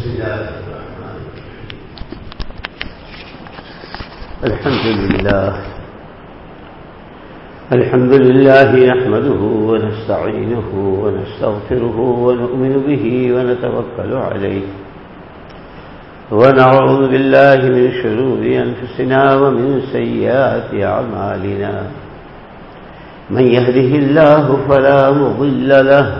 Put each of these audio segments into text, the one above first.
بسم الله الرحمن الرحيم الحمد لله. الحمد لله نحمده ونستعينه ونستغفره ونؤمن به ونتوكل عليه. ونعوذ بالله من شرور أنفسنا ومن سيئات أعمالنا. من يهده الله فلا مضل له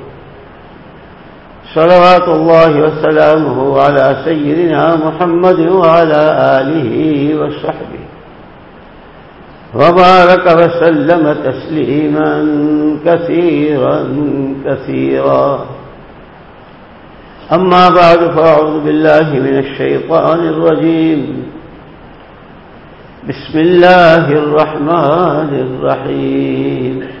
صلوات الله وسلامه على سيدنا محمد وعلى آله وصحبه. وبارك وسلم تسليما كثيرا كثيرا. أما بعد فأعوذ بالله من الشيطان الرجيم. بسم الله الرحمن الرحيم.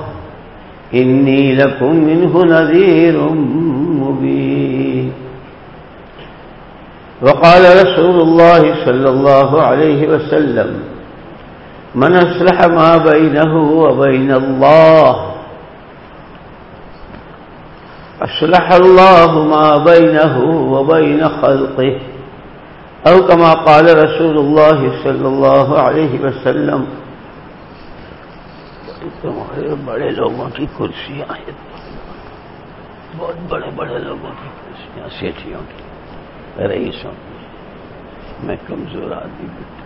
إني لكم منه نذير مبين. وقال رسول الله صلى الله عليه وسلم من أصلح ما بينه وبين الله أصلح الله ما بينه وبين خلقه. أو كما قال رسول الله صلى الله عليه وسلم تمہارے بڑے لوگوں کی کرسیاں ہیں۔ بہت بڑے بڑے لوگوں کی کرسیاں، سیٹھیوں کی، رئیسوں کی۔ میں کمزور آدمی بیٹا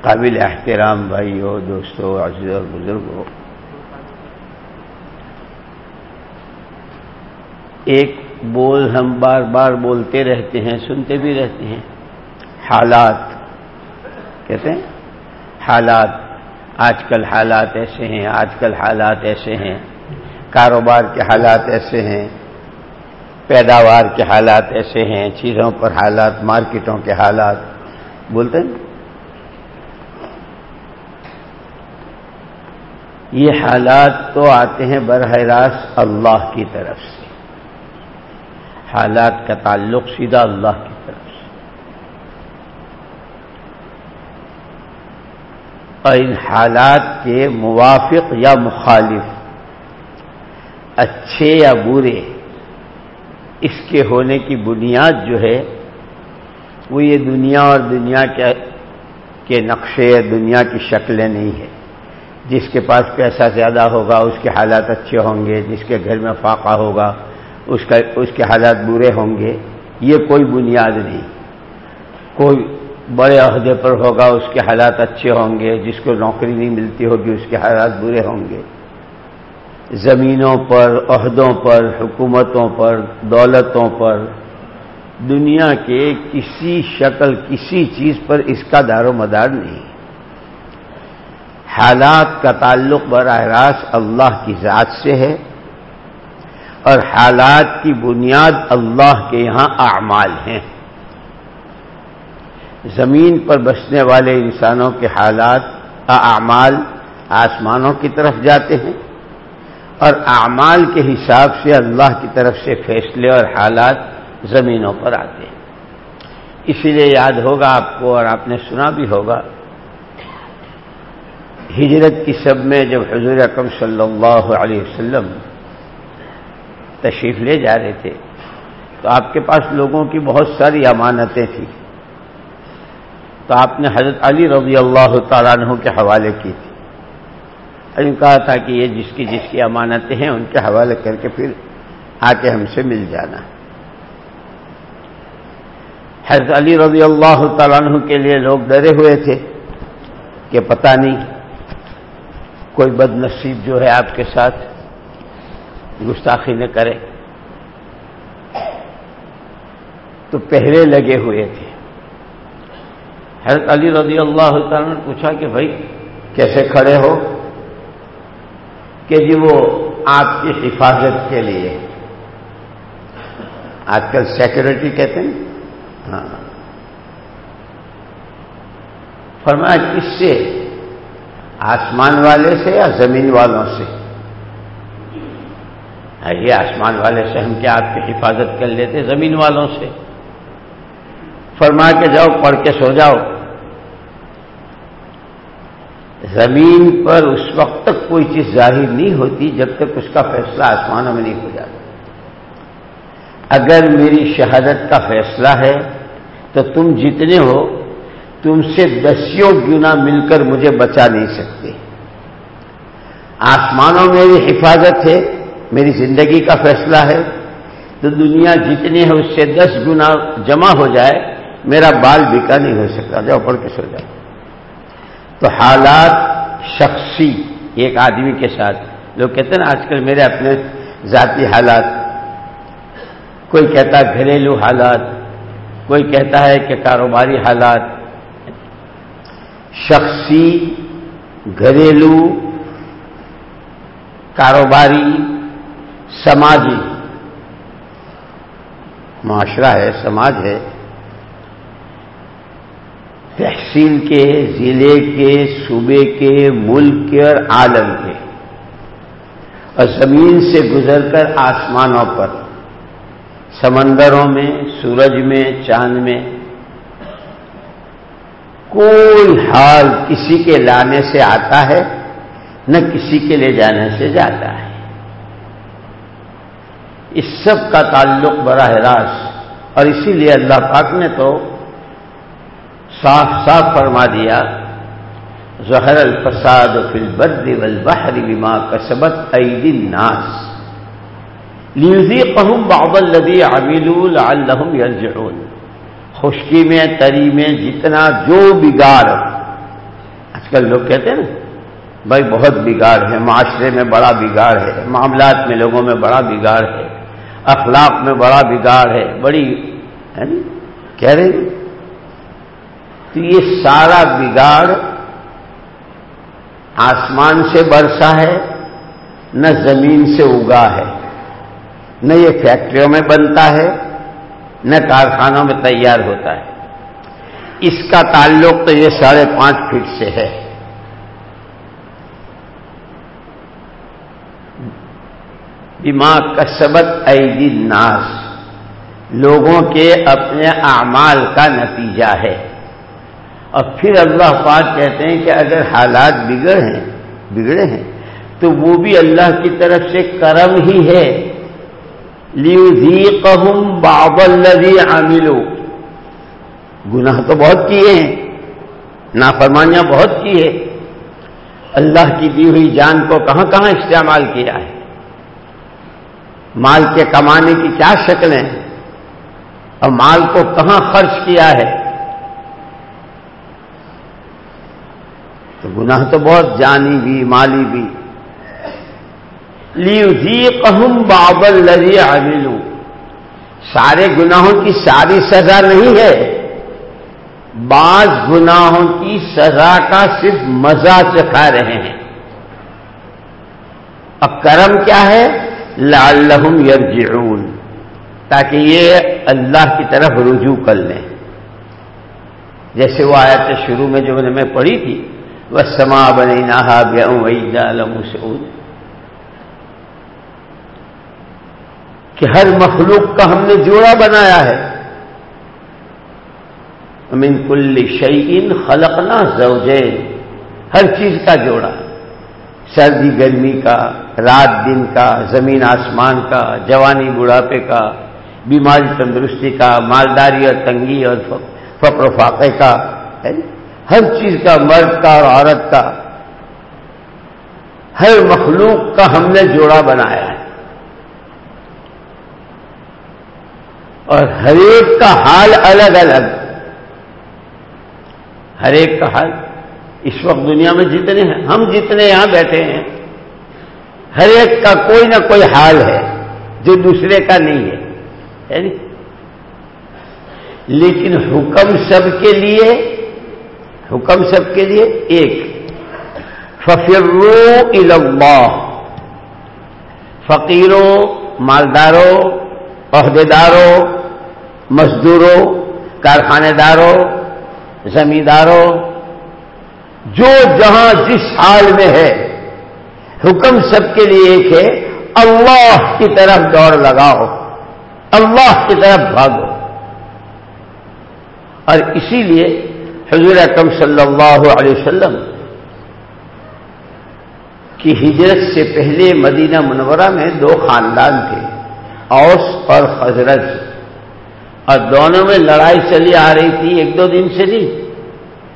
قابل احترام بھائیو، دوستو عزیز اور بزرگوں ایک بول ہم بار بار بولتے رہتے ہیں، سنتے بھی رہتے ہیں۔ حالات کہتے ہیں۔ حالات آج کل حالات ایسے ہیں آج کل حالات ایسے ہیں۔ کاروبار کے حالات ایسے ہیں، پیداوار کے حالات ایسے ہیں، چیزوں پر حالات، مارکیٹوں کے حالات۔ بولتے ہیں؟ یہ حالات تو آتے ہیں براہ راست اللہ کی طرف سے۔ حالات کا تعلق سیدھا اللہ کی طرف سے اور ان حالات کے موافق یا مخالف، اچھے یا برے، اس کے ہونے کی بنیاد جو ہے، وہ یہ دنیا اور دنیا کے نقشے یا دنیا کی شکلیں نہیں ہے جس کے پاس پیسہ زیادہ ہوگا، اس کے حالات اچھے ہوں گے، جس کے گھر میں فاقہ ہوگا، اس کا، اس کے حالات برے ہوں گے، یہ کوئی بنیاد نہیں۔ کوئی بڑے عہدے پر ہوگا، اس کے حالات اچھے ہوں گے، جس کو نوکری نہیں ملتی ہوگی، اس کے حالات برے ہوں گے۔ زمینوں پر، عہدوں پر، حکومتوں پر، دولتوں پر، دنیا کے کسی شکل، کسی چیز پر اس کا دار و مدار نہیں۔ حالات کا تعلق براہ راست اللہ کی ذات سے ہے اور حالات کی بنیاد اللہ کے یہاں اعمال ہیں۔ زمین پر بسنے والے انسانوں کے حالات، اعمال آسمانوں کی طرف جاتے ہیں اور اعمال کے حساب سے اللہ کی طرف سے فیصلے اور حالات زمینوں پر آتے ہیں۔ اسی لیے یاد ہوگا آپ کو اور آپ نے سنا بھی ہوگا، ہجرت کی سب میں جب حضور اکم صلی اللہ علیہ وسلم تشریف لے جا رہے تھے تو آپ کے پاس لوگوں کی بہت ساری امانتیں تھیں۔ تو آپ نے حضرت علی رضی اللہ تعالیٰ عنہ کے حوالے کی تھی۔ اور کہا تھا کہ یہ جس کی جس کی امانتیں ہیں، ان کے حوالے کر کے پھر آ کے ہم سے مل جانا۔ حضرت علی رضی اللہ تعالیٰ عنہ کے لیے لوگ ڈرے ہوئے تھے کہ پتہ نہیں کوئی بد نصیب جو ہے آپ کے ساتھ گستاخی نہ کرے۔ تو پہلے لگے ہوئے تھے۔ حضرت علی رضی اللہ تعالیٰ نے پوچھا کہ بھائی کیسے کھڑے ہو کہ جی وہ آپ کی حفاظت کے لیے آج کل سیکورٹی کہتے ہیں ہاں فرمایا کس سے آسمان والے سے یا زمین والوں سے یہ آسمان والے سے ہم کیا آپ کی حفاظت کر لیتے زمین والوں سے فرما کے جاؤ، پڑھ کے سو جاؤ۔ زمین پر اس وقت تک کوئی چیز ظاہر نہیں ہوتی جب تک اس کا فیصلہ آسمانوں میں نہیں ہو جاتا۔ اگر میری شہادت کا فیصلہ ہے تو تم جتنے ہو، تم سے دسیوں گنا مل کر مجھے بچا نہیں سکتے۔ آسمانوں میں بھی حفاظت ہے، میری زندگی کا فیصلہ ہے۔ تو دنیا جتنی ہے اس سے دس گنا جمع ہو جائے میرا بال بکا نہیں ہو سکتا، جاؤ پڑھ کے سو جاؤ۔ تو حالات شخصی، ایک آدمی کے ساتھ۔ لوگ کہتے ہیں نا، آج کل میرے اپنے ذاتی حالات۔ کوئی کہتا ہے گھریلو حالات، کوئی کہتا ہے کہ کاروباری حالات۔ شخصی، گھریلو، کاروباری، سماجی۔ معاشرہ ہے، سماج ہے۔ تحصیل کے، ضلع کے، صوبے کے، ملک کے اور عالم کے۔ اور زمین سے گزر کر آسمانوں پر، سمندروں میں، سورج میں، چاند میں۔ کوئی حال کسی کے لانے سے آتا ہے، نہ کسی کے لے جانے سے جاتا ہے۔ اس سب کا تعلق براہ راست، اور اسی لیے اللہ پاک نے تو صاف صاف فرما دیا ظہر الفساد فی البر والبحر بما کسبت عید الناس۔ لیذیقہم بعض الذی عملوا لعلہم یرجعون۔ خشکی میں، تری میں، جتنا جو بگاڑ۔ آج کل لوگ کہتے ہیں نا، بھائی بہت بگاڑ ہے، معاشرے میں بڑا بگاڑ ہے، معاملات میں لوگوں میں بڑا بگاڑ ہے، اخلاق میں بڑا بگاڑ ہے، بڑی، ہے کہہ رہے ہیں۔ تو یہ سارا بگاڑ آسمان سے برسا ہے، نہ زمین سے اگا ہے، نہ یہ فیکٹریوں میں بنتا ہے، نہ کارخانوں میں تیار ہوتا ہے۔ اس کا تعلق تو یہ ساڑھے پانچ فٹ سے ہے۔ دماغ کا سبق عید ناس لوگوں کے اپنے اعمال کا نتیجہ ہے۔ اور پھر اللہ پاک کہتے ہیں کہ اگر حالات بگڑ ہیں، بگڑے ہیں، تو وہ بھی اللہ کی طرف سے کرم ہی ہے۔ لیو قہم بابل لذی عاملو گناہ تو بہت کیے ہیں، نافرمانیاں بہت کی ہے اللہ کی دی ہوئی جان کو کہاں کہاں استعمال کیا ہے؟ مال کے کمانے کی کیا شکلیں اور مال کو کہاں خرچ کیا ہے؟ تو گناہ تو بہت، جانی بھی، مالی بھی۔ لیو قہم بابل لری عملو سارے گناہوں کی ساری سزا نہیں ہے۔ بعض گناہوں کی سزا کا صرف مزہ چکھا رہے ہیں۔ اب کرم کیا ہے؟ لعلہم یرجعون۔ تاکہ یہ اللہ کی طرف رجوع کر لیں۔ جیسے وہ آیت شروع میں جو میں پڑھی تھی سما بنی نہا مسعود. کہ ہر مخلوق کا ہم نے جوڑا بنایا ہے. امین کل شعین خلقنا زوجین. ہر چیز کا جوڑا. سردی گرمی کا، رات دن کا، زمین آسمان کا، جوانی بڑھاپے کا، بیماری تندرستی کا، مالداری اور تنگی اور فقر و فاقے کا. ہے جی؟ ہر چیز کا مرد کا اور عورت کا، ہر مخلوق کا ہم نے جوڑا بنایا ہے۔ اور ہر ایک کا حال الگ الگ۔ ہر ایک کا حال اس وقت دنیا میں جتنے ہیں، ہم جتنے یہاں بیٹھے ہیں، ہر ایک کا کوئی نہ کوئی حال ہے جو دوسرے کا نہیں ہے۔ یعنی لیکن حکم سب کے لیے حکم سب کے لیے ایک۔ ففرو اللہ فقیروں، مالداروں، عہدیداروں، مزدوروں کارخانے داروں زمینداروں، جو جہاں جس حال میں ہے، حکم سب کے لیے ایک ہے، اللہ کی طرف دوڑ لگاؤ، اللہ کی طرف بھاگو۔ اور اسی لیے حضور اکم صلی اللہ علیہ وسلم کی ہجرت سے پہلے مدینہ منورہ میں دو خاندان تھے، اوس اور حضرت اور دونوں میں لڑائی چلی آ رہی تھی ایک دو دن سے نہیں،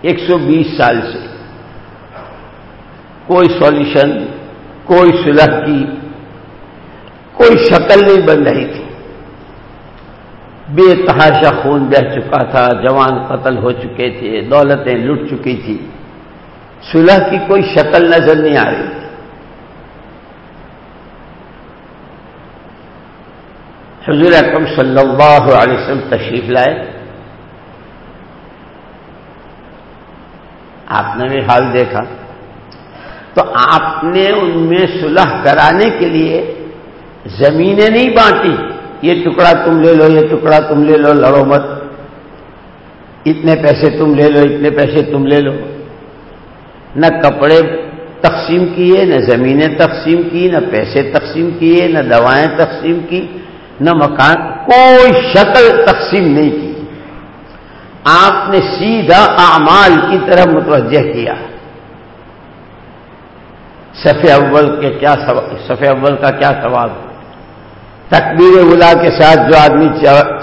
ایک سو بیس سال سے۔ کوئی سولوشن، کوئی سلح کی، کوئی شکل نہیں بن رہی تھی۔ بے تحاشا خون بہ چکا تھا، جوان قتل ہو چکے تھے، دولتیں لٹ چکی تھی۔ سلح کی کوئی شکل نظر نہیں آ رہی۔ تھی حضور اکرم صلی اللہ علیہ وسلم تشریف لائے۔ آپ نے بھی حال دیکھا۔ تو آپ نے ان میں صلح کرانے کے لیے زمینیں نہیں بانٹی۔ یہ ٹکڑا تم لے لو، یہ ٹکڑا تم لے لو، لڑو مت۔ اتنے پیسے تم لے لو، اتنے پیسے تم لے لو۔ نہ کپڑے تقسیم کیے، نہ زمینیں تقسیم کی، نہ پیسے تقسیم کیے، نہ دوائیں تقسیم کی، نہ مکان، کوئی شکل تقسیم نہیں کی۔ آپ نے سیدھا اعمال کی طرف متوجہ کیا۔ صفح اول کے کیا صفح اول کا کیا ثواب تکبیر اولا کے ساتھ جو آدمی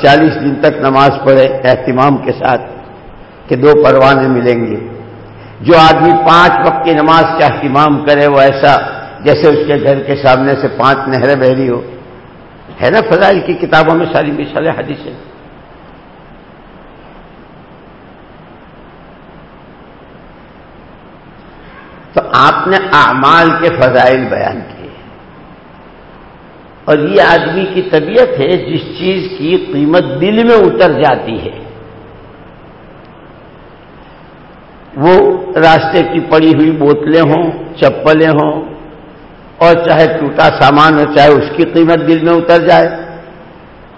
چالیس دن تک نماز پڑھے، اہتمام کے ساتھ کہ دو پروانے ملیں گے جو آدمی پانچ وقت کی نماز کا اہتمام کرے، وہ ایسا جیسے اس کے گھر کے سامنے سے پانچ نہریں بہری ہو۔ ہے نا فضائل کی کتابوں میں ساری مثال حدیث ہے تو آپ نے اعمال کے فضائل بیان کیے۔ اور یہ آدمی کی طبیعت ہے جس چیز کی قیمت دل میں اتر جاتی ہے۔ وہ راستے کی پڑی ہوئی بوتلیں ہوں، چپلیں ہوں، اور چاہے ٹوٹا سامان ہو، چاہے اس کی قیمت دل میں اتر جائے۔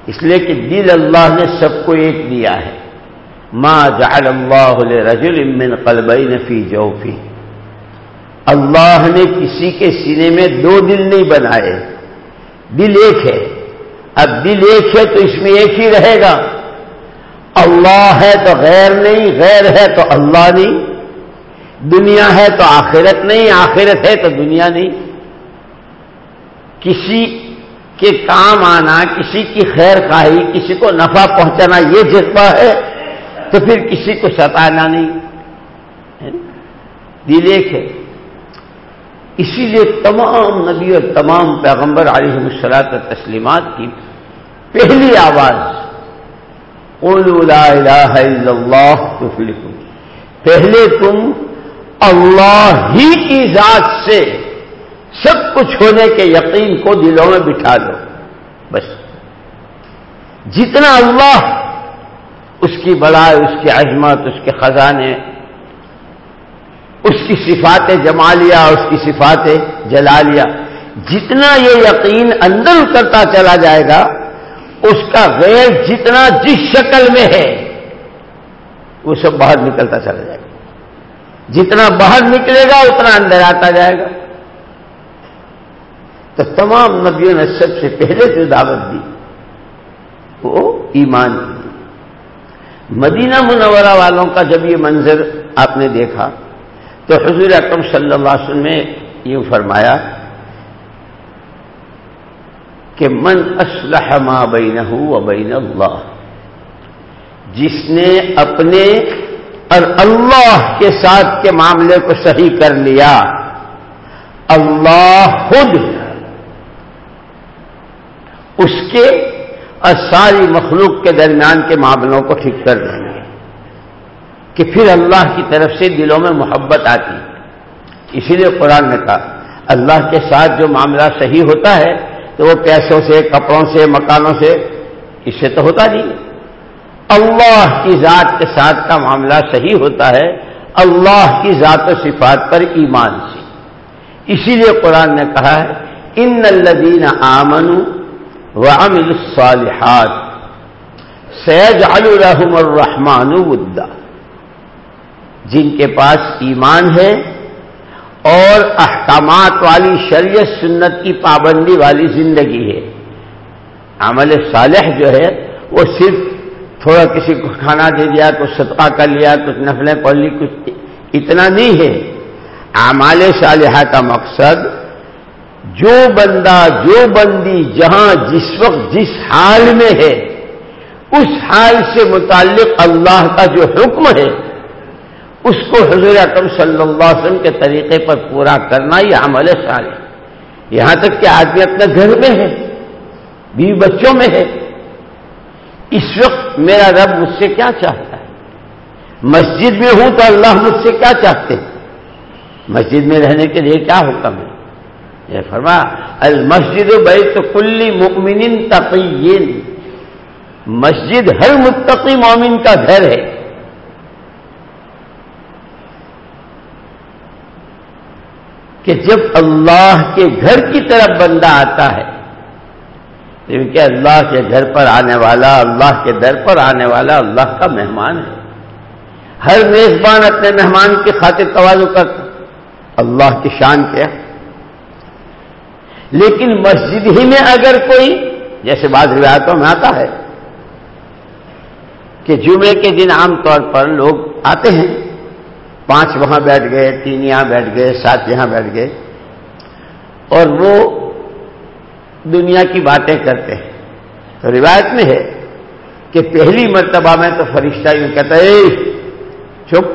اس لیے کہ دل اللہ نے سب کو ایک دیا ہے۔ ما جعل اللہ رجل من قلبین فی جوفی اللہ نے کسی کے سینے میں دو دل نہیں بنائے۔ دل ایک ہے۔ اب دل ایک ہے تو اس میں ایک ہی رہے گا۔ اللہ ہے تو غیر نہیں، غیر ہے تو اللہ نہیں۔ دنیا ہے تو آخرت نہیں، آخرت ہے تو دنیا نہیں۔ کسی کے کام آنا، کسی کی خیر خواہی، کسی کو نفع پہنچانا یہ جذبہ ہے تو پھر کسی کو ستانا نہیں۔ دل ایک ہے۔ اسی لیے تمام نبی اور تمام پیغمبر علیہ السلاط تسلیمات کی پہلی آواز لا الہ الا اللہ پہلے تم اللہ ہی کی ذات سے سب کچھ ہونے کے یقین کو دلوں میں بٹھا دو بس۔ جتنا اللہ اس کی بڑائی، اس کی عظمت، اس کے خزانے اس کی صفات جمالیہ اس کی صفات جلالیہ۔ جتنا یہ یقین اندر اترتا چلا جائے گا، اس کا غیر جتنا جس شکل میں ہے، وہ سب باہر نکلتا چلا جائے گا۔ جتنا باہر نکلے گا، اتنا اندر آتا جائے گا۔ تو تمام نبیوں نے سب سے پہلے جو دعوت دی، وہ ایمان دی مدینہ منورہ والوں کا جب یہ منظر آپ نے دیکھا تو حضور اکرم صلی اللہ علیہ وسلم نے یوں فرمایا کہ من اسلح ما بینہ و بین اللہ، جس نے اپنے اور اللہ کے ساتھ کے معاملے کو صحیح کر لیا، اللہ خود اس کے اور ساری مخلوق کے درمیان کے معاملوں کو ٹھیک کر دیں کہ پھر اللہ کی طرف سے دلوں میں محبت آتی۔ اسی لیے قرآن نے کہا، اللہ کے ساتھ جو معاملہ صحیح ہوتا ہے، تو وہ پیسوں سے، کپڑوں سے، مکانوں سے، اس سے تو ہوتا نہیں۔ اللہ کی ذات کے ساتھ کا معاملہ صحیح ہوتا ہے، اللہ کی ذات و صفات پر ایمان سے۔ اسی لیے قرآن نے کہا ہے، ان الدین آمن و امل الصالحات سید الرحم الرحمان ودا جن کے پاس ایمان ہے اور احکامات والی شریعت سنت کی پابندی والی زندگی ہے۔ عمل صالح جو ہے، وہ صرف تھوڑا کسی کو کھانا دے دیا، کچھ صدقہ کر لیا، کچھ نفلیں پڑھ لی، کچھ اتنا نہیں ہے۔ اعمال صالحہ کا مقصد جو بندہ، جو بندی جہاں جس وقت، جس حال میں ہے، اس حال سے متعلق اللہ کا جو حکم ہے اس کو حضور اکم صلی اللہ علیہ وسلم کے طریقے پر پورا کرنا یہ عمل صالح یہاں تک کہ آدمی اپنے گھر میں ہے، بیوی بچوں میں ہے۔ اس وقت میرا رب مجھ سے کیا چاہتا ہے؟ مسجد میں ہوں تو اللہ مجھ سے کیا چاہتے ہیں؟ مسجد میں رہنے کے لیے کیا حکم ہے؟ یہ فرما، المسجد بیت کلی مؤمن تقین مسجد ہر متقی مومن کا گھر ہے۔ کہ جب اللہ کے گھر کی طرف بندہ آتا ہے، کیونکہ اللہ کے گھر پر آنے والا، اللہ کے در پر آنے والا اللہ کا مہمان ہے۔ ہر میزبان اپنے مہمان کی خاطر توازو کرتا اللہ کی شان کیا لیکن مسجد ہی میں اگر کوئی، جیسے بعض روایتوں میں آتا ہے، کہ جمعے کے دن عام طور پر لوگ آتے ہیں پانچ وہاں بیٹھ گئے، تین یہاں بیٹھ گئے، سات یہاں بیٹھ گئے۔ اور وہ دنیا کی باتیں کرتے ہیں۔ تو روایت میں ہے کہ پہلی مرتبہ میں تو فرشتہ یوں کہتا ہے چپ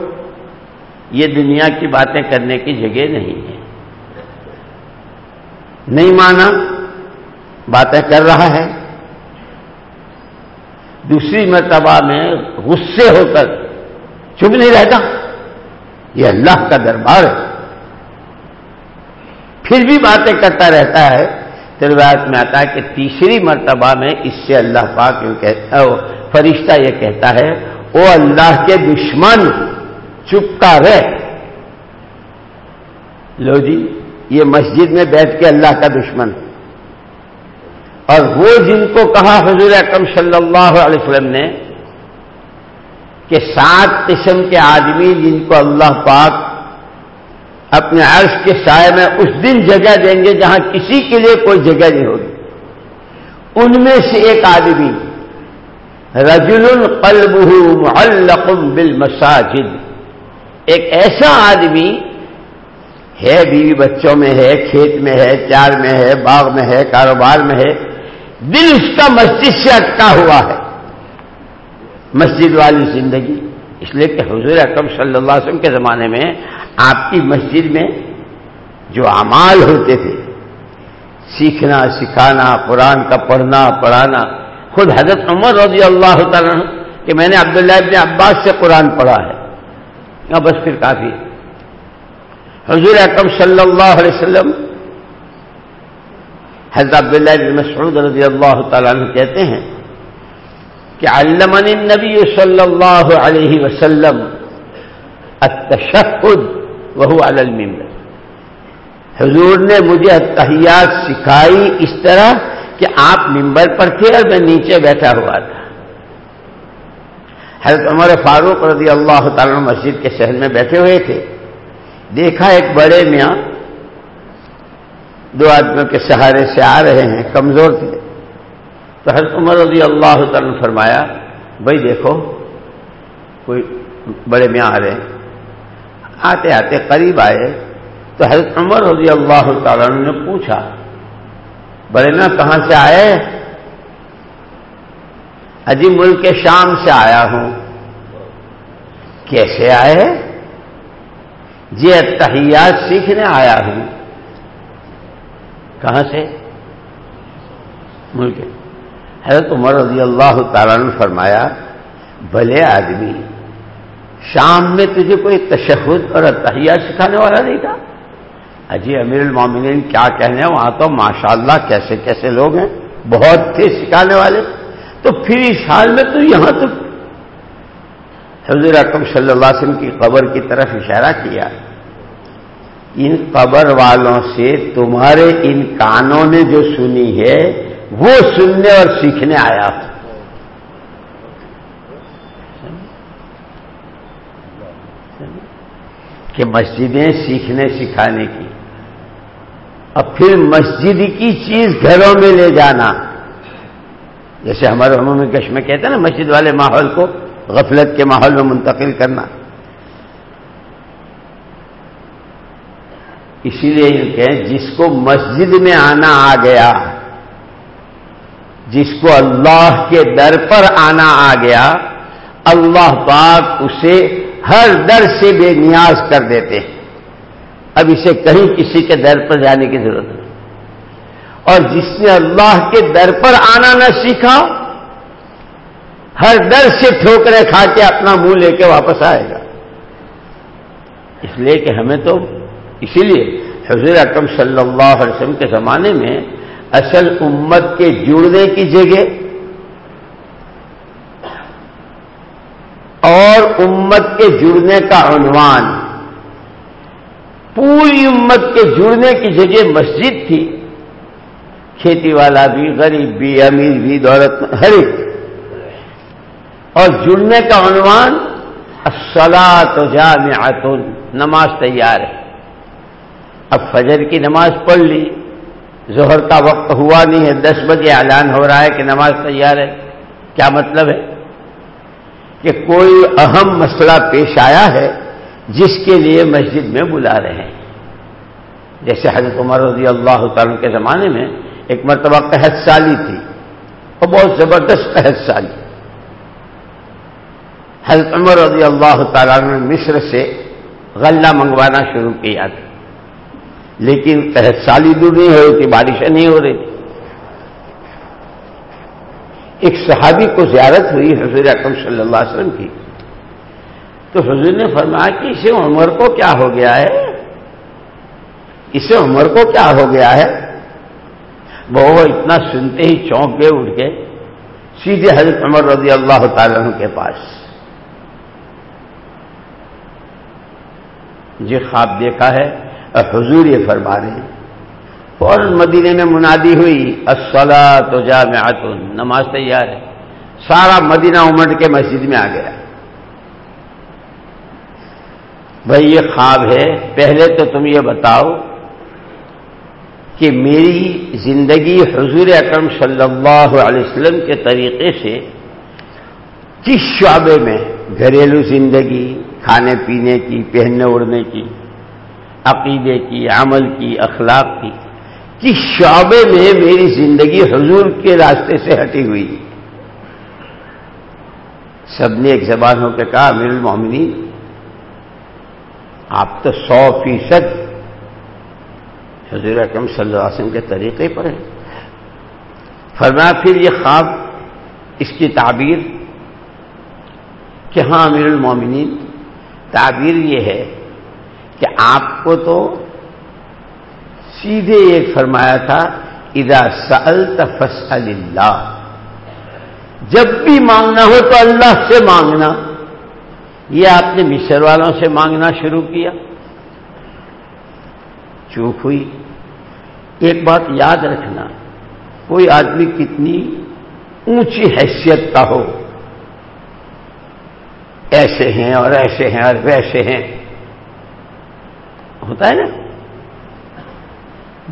یہ دنیا کی باتیں کرنے کی جگہ نہیں ہے۔ نہیں مانا، باتیں کر رہا ہے۔ دوسری مرتبہ میں غصے ہو کر چپ نہیں رہتا۔ یہ اللہ کا دربار ہے۔ پھر بھی باتیں کرتا رہتا ہے۔ روایت میں آتا ہے کہ تیسری مرتبہ میں اس سے اللہ پاک کہتا فرشتہ یہ کہتا ہے وہ اللہ کے دشمن چپتا رہ۔ لو جی یہ مسجد میں بیٹھ کے اللہ کا دشمن۔ اور وہ جن کو کہا حضور اکرم صلی اللہ علیہ وسلم نے کہ سات قسم کے آدمی جن کو اللہ پاک اپنے عرش کے سائے میں اس دن جگہ دیں گے جہاں کسی کے لیے کوئی جگہ نہیں ہوگی۔ ان میں سے ایک آدمی رجل القلب معلق بالمساجد۔ ایک ایسا آدمی ہے، بیوی بچوں میں ہے، کھیت میں ہے، چار میں ہے، باغ میں ہے، کاروبار میں ہے، دل اس کا مسجد سے اٹکا ہوا ہے۔ مسجد والی زندگی۔ اس لیے کہ حضور اکرم صلی اللہ علیہ وسلم کے زمانے میں آپ کی مسجد میں جو اعمال ہوتے تھے، سیکھنا، سکھانا، قرآن کا پڑھنا، پڑھانا، خود حضرت عمر رضی اللہ تعالیٰ کہ میں نے عبداللہ ابن عباس سے قرآن پڑھا ہے۔ بس پھر کافی۔ حضور اکرم صلی اللہ علیہ وسلم حضرت عبداللہ بن مسعود رضی اللہ تعالیٰ عنہ کہتے ہیں کہ علمن النبی صلی اللہ علیہ وسلم التشہد وہو علی الممبر حضور نے مجھے اتحیات سکھائی اس طرح کہ آپ ممبر پر تھے اور میں نیچے بیٹھا ہوا تھا۔ حضرت عمر فاروق رضی اللہ تعالیٰ مسجد کے شہر میں بیٹھے ہوئے تھے۔ دیکھا ایک بڑے میاں، دو آدمیوں کے سہارے سے آ رہے ہیں، کمزور تھے۔ تو حضرت عمر رضی اللہ تعالیٰ نے فرمایا، بھائی دیکھو، کوئی بڑے میاں آ رہے ہیں، آتے آتے قریب آئے، تو حضرت عمر رضی اللہ تعالیٰ نے پوچھا، بڑے میاں کہاں سے آئے؟ اجی ملک کے شام سے آیا ہوں۔ کیسے آئے؟ جی اتحیات سیکھنے آیا ہوں۔ کہاں سے؟ ملک۔ حضرت عمر رضی اللہ تعالیٰ نے فرمایا، بھلے آدمی، شام میں تجھے کوئی تشہد اور اتحیہ سکھانے والا نہیں تھا؟ اجی امیر المومنین کیا کہنے وہاں تو ماشاءاللہ کیسے کیسے لوگ ہیں، بہت تھے سکھانے والے۔ تو پھر اس حال میں تو یہاں تو حضور اکم صلی اللہ علیہ وسلم کی قبر کی طرف اشارہ کیا۔ ان قبر والوں سے تمہارے ان کانوں نے جو سنی ہے وہ سننے اور سیکھنے آیا کہ مسجدیں سیکھنے سکھانے کی۔ اب پھر مسجد کی چیز گھروں میں لے جانا۔ جیسے ہمارے عمومی کش میں کہتے ہیں نا، مسجد والے ماحول کو غفلت کے ماحول میں منتقل کرنا۔ اسی لیے یہ کہیں جس کو مسجد میں آنا آ گیا جس کو اللہ کے در پر آنا آ گیا، اللہ پاک اسے ہر در سے بے نیاز کر دیتے ہیں۔ اب اسے کہیں کسی کے در پر جانے کی ضرورت نہیں۔ اور جس نے اللہ کے در پر آنا نہ سیکھا، ہر در سے ٹھوکرے کھا کے اپنا منہ لے کے واپس آئے گا۔ اس لیے کہ ہمیں تو اسی لیے حضور اکم صلی اللہ علیہ وسلم کے زمانے میں اصل امت کے جڑنے کی جگہ اور امت کے جڑنے کا عنوان۔ پوری امت کے جڑنے کی جگہ مسجد تھی۔ کھیتی والا بھی، غریب بھی، امیر بھی، دولت ہر ایک۔ اور جڑنے کا عنوان تو جامعۃ نماز تیار ہے۔ اب فجر کی نماز پڑھ لی۔ ظہر کا وقت ہوا نہیں ہے، دس بجے اعلان ہو رہا ہے کہ نماز تیار ہے۔ کیا مطلب ہے؟ کہ کوئی اہم مسئلہ پیش آیا ہے جس کے لیے مسجد میں بلا رہے ہیں۔ جیسے حضرت عمر رضی اللہ تعالیٰ کے زمانے میں ایک مرتبہ قحط سالی تھی اور بہت زبردست قحط سالی۔ حضرت عمر رضی اللہ تعالیٰ نے مصر سے غلہ منگوانا شروع کیا تھا۔ لیکن سالی دور نہیں ہو رہی تھی، بارشیں نہیں ہو رہی تھی۔ ایک صحابی کو زیارت ہوئی حضور اکرم صلی اللہ علیہ وسلم کی۔ تو حضور نے فرمایا کہ اسے عمر کو کیا ہو گیا ہے؟ اسے عمر کو کیا ہو گیا ہے؟ وہ اتنا سنتے ہی چونک گئے، اٹھ کے سیدھے حضرت عمر رضی اللہ تعالیٰ کے پاس۔ یہ خواب دیکھا ہے۔ اور حضور یہ فرما رہے ہیں۔ فوراً مدینے میں منادی ہوئی اسلا تو جا میں نماز تیار ہے۔ سارا مدینہ امٹ کے مسجد میں آ گیا۔ بھائی یہ خواب ہے۔ پہلے تو تم یہ بتاؤ کہ میری زندگی حضور اکرم صلی اللہ علیہ وسلم کے طریقے سے کس شعبے میں؟ گھریلو زندگی، کھانے پینے کی، پہننے اڑنے کی۔ عقیدے کی، عمل کی، اخلاق کی کس شعبے میں میری زندگی حضور کے راستے سے ہٹی ہوئی۔ سب نے ایک زبان ہو کے کہا، امیر المومنین آپ تو سو فیصد حضور اکرم صلی اللہ علیہ وسلم کے طریقے پر ہیں۔ فرمایا، پھر یہ خواب، اس کی تعبیر کہ ہاں امیر المومنین تعبیر یہ ہے کہ آپ کو تو سیدھے ایک فرمایا تھا ادا سل تفس اللہ۔ جب بھی مانگنا ہو تو اللہ سے مانگنا۔ یہ آپ نے مصر والوں سے مانگنا شروع کیا۔ چوک ہوئی۔ ایک بات یاد رکھنا، کوئی آدمی کتنی اونچی حیثیت کا ہو۔ ایسے ہیں اور ایسے ہیں اور ویسے ہیں۔ ہوتا ہے نا؟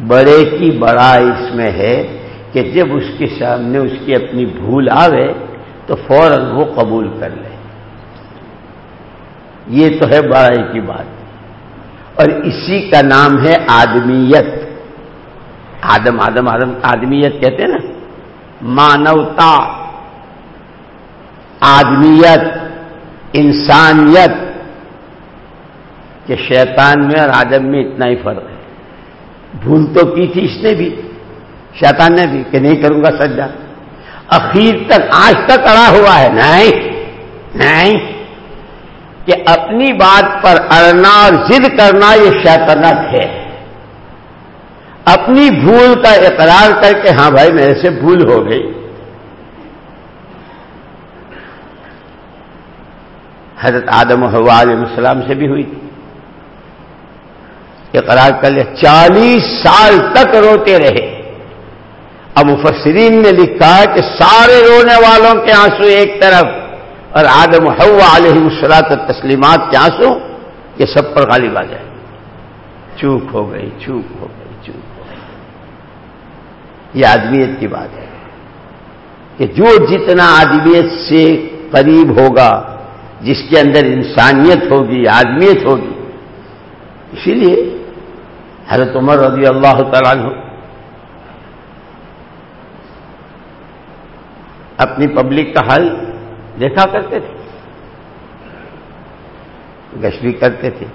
بڑے کی بڑا اس میں ہے کہ جب اس کے سامنے اس کی اپنی بھول آوے تو فوراً وہ قبول کر لے۔ یہ تو ہے بڑائی کی بات۔ اور اسی کا نام ہے آدمیت۔ آدم آدم آدم، آدمیت کہتے ہیں نا؟ مانوتا۔ آدمیت، انسانیت۔ کہ شیطان میں اور آدم میں اتنا ہی فرق ہے۔ بھول تو کی تھی اس نے بھی، شیطان نے بھی کہ نہیں کروں گا سجا اخیر تک، آج تک اڑا ہوا ہے، نہیں نہیں، کہ اپنی بات پر اڑنا اور ضد کرنا یہ شیطنت ہے۔ اپنی بھول کا اقرار کر کے ہاں بھائی، میرے سے بھول ہو گئی۔ حضرت آدم و حوا علیہ السلام سے بھی ہوئی۔ تھی اقرار کر لیا، چالیس سال تک روتے رہے۔ اب مفسرین نے لکھا کہ سارے رونے والوں کے آنسو ایک طرف اور آدم حوا علیہ السلاط تسلیمات کے آنسو یہ سب پر غالب آ جائے۔ چوک ہو گئی، چوک ہو گئی، چوک ہو گئی۔ یہ آدمیت کی بات ہے کہ جو جتنا آدمیت سے قریب ہوگا، جس کے اندر انسانیت ہوگی، آدمیت ہوگی، اسی لیے حضرت عمر رضی اللہ تعالیٰ عنہ اپنی پبلک کا حل دیکھا کرتے تھے گشت بھی کرتے تھے،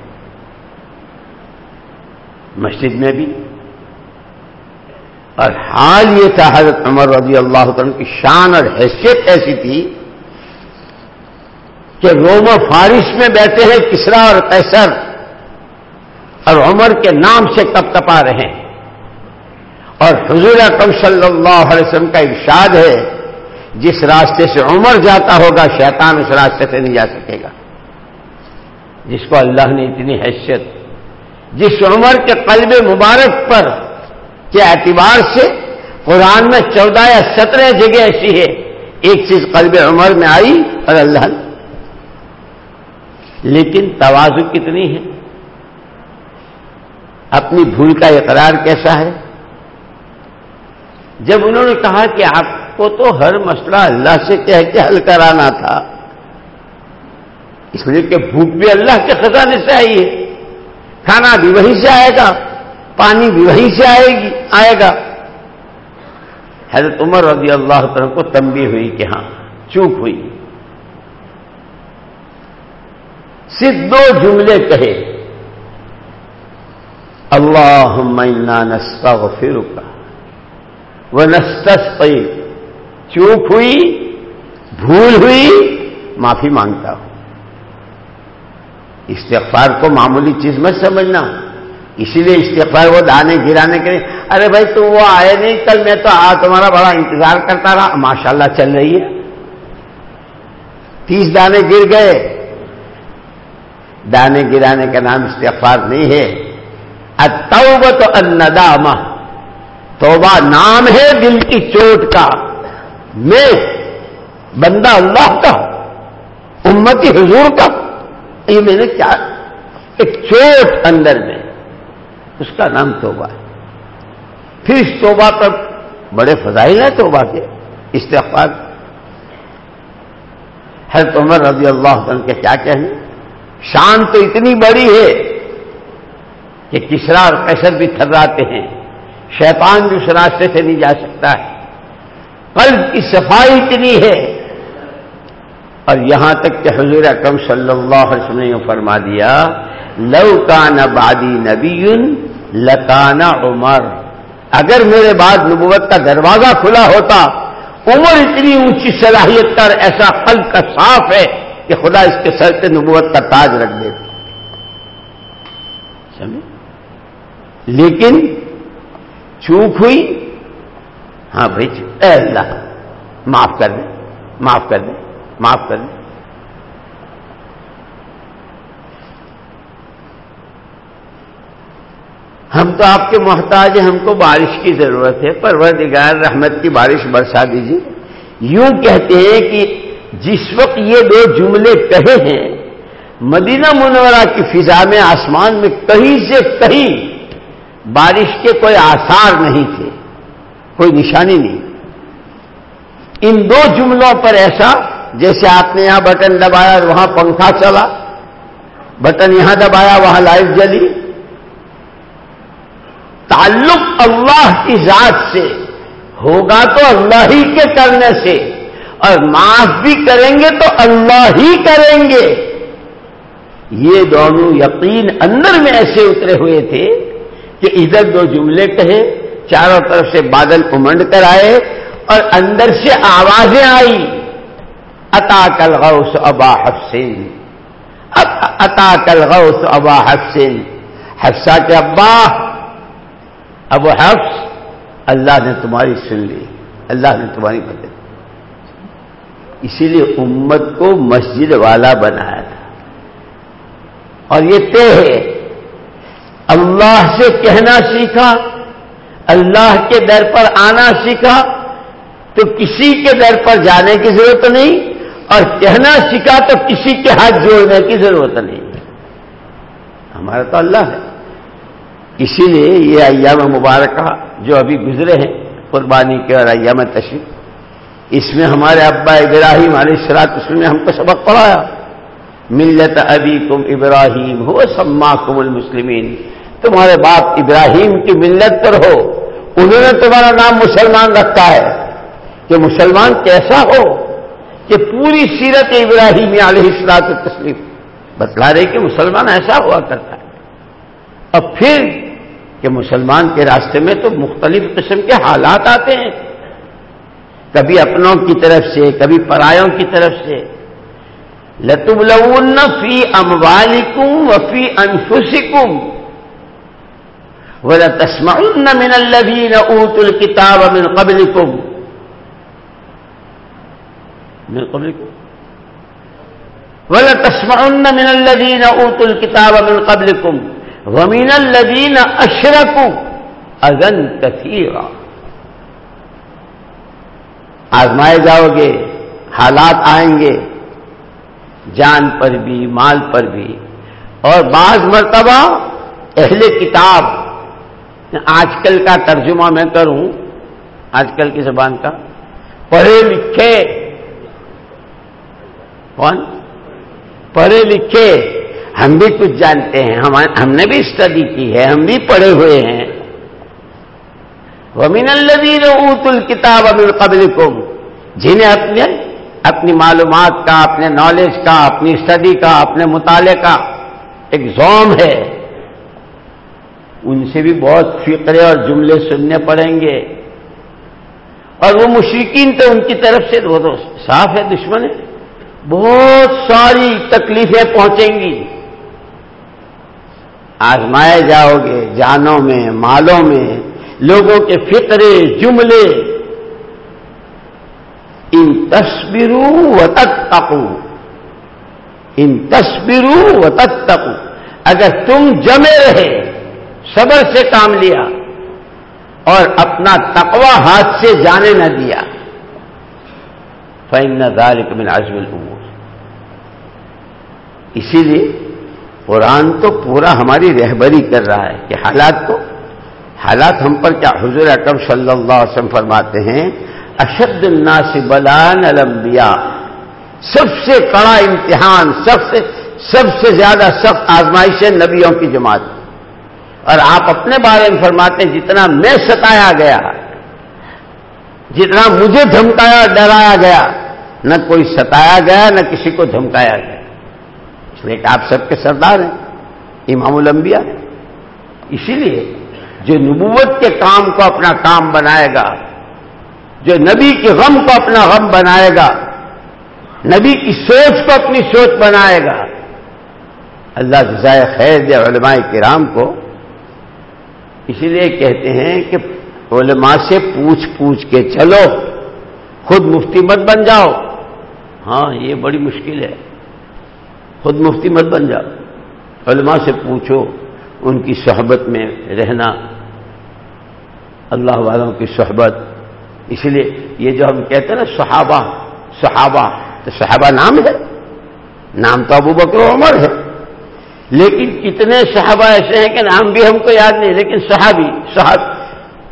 مسجد میں بھی۔ اور حال یہ تھا، حضرت عمر رضی اللہ عنہ کی شان اور حیثیت ایسی تھی کہ روم و فارس میں بیٹھے ہیں کسرا اور کیسر اور عمر کے نام سے کب تپا رہے ہیں۔ اور حضور اکم صلی اللہ علیہ وسلم کا ارشاد ہے، جس راستے سے عمر جاتا ہوگا، شیطان اس راستے سے نہیں جا سکے گا۔ جس کو اللہ نے اتنی حیثیت، جس عمر کے قلب مبارک پر کے اعتبار سے قرآن میں چودہ یا سترہ جگہ ایسی ہے، ایک چیز قلب عمر میں آئی اور اللہ۔ لیکن توازو کتنی ہے؟ اپنی بھول کا اقرار کیسا ہے؟ جب انہوں نے کہا کہ آپ کو تو ہر مسئلہ اللہ سے کہہ کے حل کرانا تھا، اس لیے کہ بھوک بھی اللہ کے خزانے سے آئی ہے۔ کھانا بھی وہیں سے آئے گا، پانی بھی وہیں سے آئے گی، آئے گا۔ حضرت عمر رضی اللہ تعالیٰ کو تنبی ہوئی کہ ہاں چوک ہوئی۔ صرف دو جملے کہے۔ اللہ نستا و پھر وہ چوک ہوئی، بھول ہوئی، معافی مانگتا ہوں۔ استغفار کو معمولی چیز مت سمجھنا۔ اسی لیے استغفار وہ دانے، گرانے کے لیے۔ ارے بھائی تو وہ آئے نہیں کل، میں تو آ تمہارا بڑا انتظار کرتا رہا۔ ماشاءاللہ چل رہی ہے۔ تیس دانے گر گئے۔ دانے گرانے کا نام استغفار نہیں ہے۔ اتوبت الندامہ توبہ نام ہے دل کی چوٹ کا. میں بندہ اللہ کا، امتی حضور کا. یہ میں نے کیا؟ ایک چوٹ اندر میں. اس کا نام توبہ ہے. پھر اس توبہ پر بڑے فضائل ہیں توبہ کے. استغفار. حضرت عمر رضی اللہ عنہ کے کیا کہنے؟ شان تو اتنی بڑی ہے کہ کسرا اور کیسر بھی تھراتے ہیں۔ شیطان بھی اس راستے سے نہیں جا سکتا ہے۔ قلب کی صفائی اتنی ہے۔ اور یہاں تک کہ حضور اکرم صلی اللہ علیہ وسلم نے فرما دیا، لو کا نبادی نبی لکانا عمر۔ اگر میرے بعد نبوت کا دروازہ کھلا ہوتا، عمر اتنی اونچی صلاحیت کر ایسا قلب کا صاف ہے کہ خدا اس کے سر سے نبوت کا تاج رکھ دے سمجھ لیکن چوک ہوئی ہاں بھائی جی، اے اللہ، معاف کر دیں، معاف کر دیں، معاف کر دیں۔ ہم تو آپ کے محتاج ہیں، ہم کو بارش کی ضرورت ہے۔ پروردگار رحمت کی بارش برسا دیجیے۔ یوں کہتے ہیں کہ جس وقت یہ دو جملے کہے ہیں، مدینہ منورہ کی فضا میں آسمان میں کہیں سے کہیں بارش کے کوئی آثار نہیں تھے، کوئی نشانی نہیں۔ ان دو جملوں پر ایسا، جیسے آپ نے یہاں بٹن دبایا، وہاں پنکھا چلا، بٹن یہاں دبایا، وہاں لائٹ جلی۔ تعلق اللہ کی ذات سے ہوگا تو اللہ ہی کے کرنے سے، اور معاف بھی کریں گے تو اللہ ہی کریں گے۔ یہ دونوں یقین اندر میں ایسے اترے ہوئے تھے کہ ادھر دو جملے کہے، چاروں طرف سے بادل امنڈ کر آئے اور اندر سے آوازیں آئی اتا کل غوث ابا حفصین عطا کل غوث ابا حفصن۔ حفصہ کے ابا، ابو حفص، اللہ نے تمہاری سن لی۔ اللہ نے تمہاری مدد اسی لیے امت کو مسجد والا بنایا تھا۔ اور یہ طے ہے اللہ سے کہنا سیکھا، اللہ کے در پر آنا سیکھا، تو کسی کے در پر جانے کی ضرورت نہیں، اور کہنا سیکھا تو کسی کے ہاتھ جوڑنے کی ضرورت نہیں۔ ہمارا تو اللہ ہے۔ اسی لیے یہ ایام مبارکہ جو ابھی گزرے ہیں، قربانی کے اور ایام تشریف، اس میں ہمارے ابا ابراہیم علیہ السلاط اس نے ہم کو سبق پڑھایا۔ ملت ابی کم ابراہیم ہو سما کم المسلمین۔ تمہارے باپ ابراہیم کی ملت پر ہو، انہوں نے تمہارا نام مسلمان رکھا ہے۔ کہ مسلمان کیسا ہو کہ پوری سیرت ابراہیم علیہ السلاط تسلیم بتلا رہے کہ مسلمان ایسا ہوا کرتا ہے۔ اور پھر کہ مسلمان کے راستے میں تو مختلف قسم کے حالات آتے ہیں۔ کبھی اپنوں کی طرف سے، کبھی پرایوں کی طرف سے۔ لتب لون فی اموالکم وفی انفسکم۔ ولا تسمعن من الذين اوتوا الكتاب من قبلكم. من قبلكم. ولا تسمعن من الذين اوتوا الكتاب من قبلكم. ومین الدین اشرک اگن کثیر آزمائے جاؤ گے، حالات آئیں گے، جان پر بھی، مال پر بھی، اور بعض مرتبہ اہل کتاب آج کل کا ترجمہ میں کروں، آج کل کی زبان کا، پڑھے لکھے۔ کون؟ پڑھے لکھے۔ ہم بھی کچھ جانتے ہیں، ہم نے بھی اسٹڈی کی ہے، ہم بھی پڑھے ہوئے ہیں۔ ومین الدین اوت الکتاب ابل قبل جنہیں اپنے اپنی معلومات کا، اپنے نالج کا، اپنی اسٹڈی کا، اپنے مطالعے کا ایک زوم ہے۔ ان سے بھی بہت فکرے اور جملے سننے پڑیں گے۔ اور وہ مشرقین تو ان کی طرف سے وہ تو صاف ہے، دشمن ہے۔ بہت ساری تکلیفیں پہنچیں گی۔ آزمائے جاؤ گے جانوں میں، مالوں میں، لوگوں کے فطرے جملے۔ ان تصویروں و تک ان تصویروں و تک اگر تم جمے رہے صبر سے کام لیا اور اپنا تقوا ہاتھ سے جانے نہ دیا۔ فائن نہ ذالک من عزم اسی لیے قرآن تو پورا ہماری رہبری کر رہا ہے کہ حالات کو، حالات ہم پر کیا حضور اکرم صلی اللہ علیہ وسلم فرماتے ہیں اشد الناس بلان الانبیاء سب سے کڑا امتحان، سب سے سب سے زیادہ سخت آزمائش نبیوں کی جماعت۔ اور آپ اپنے بارے میں فرماتے ہیں جتنا میں ستایا گیا، جتنا مجھے دھمکایا، ڈرایا گیا، نہ کوئی ستایا گیا، نہ کسی کو دھمکایا گیا۔ کہ آپ سب کے سردار ہیں، امام الانبیاء ہیں۔ اسی لیے جو نبوت کے کام کو اپنا کام بنائے گا، جو نبی کے غم کو اپنا غم بنائے گا، نبی کی سوچ کو اپنی سوچ بنائے گا۔ اللہ جزائے خیر دے علماء کرام کو اسی لیے کہتے ہیں کہ علماء سے پوچھ پوچھ کے چلو، خود مفتی مت بن جاؤ۔ ہاں یہ بڑی مشکل ہے۔ خود مفتی مت بن جاؤ۔ علماء سے پوچھو، ان کی صحبت میں رہنا۔ اللہ والوں کی صحبت۔ اس لیے یہ جو ہم کہتے ہیں نا، صحابہ صحابہ، تو صحابہ نام ہے۔ نام تو ابو بکر عمر ہے۔ لیکن کتنے صحابہ ایسے ہیں کہ نام بھی ہم کو یاد نہیں، لیکن صحابی، صحاب،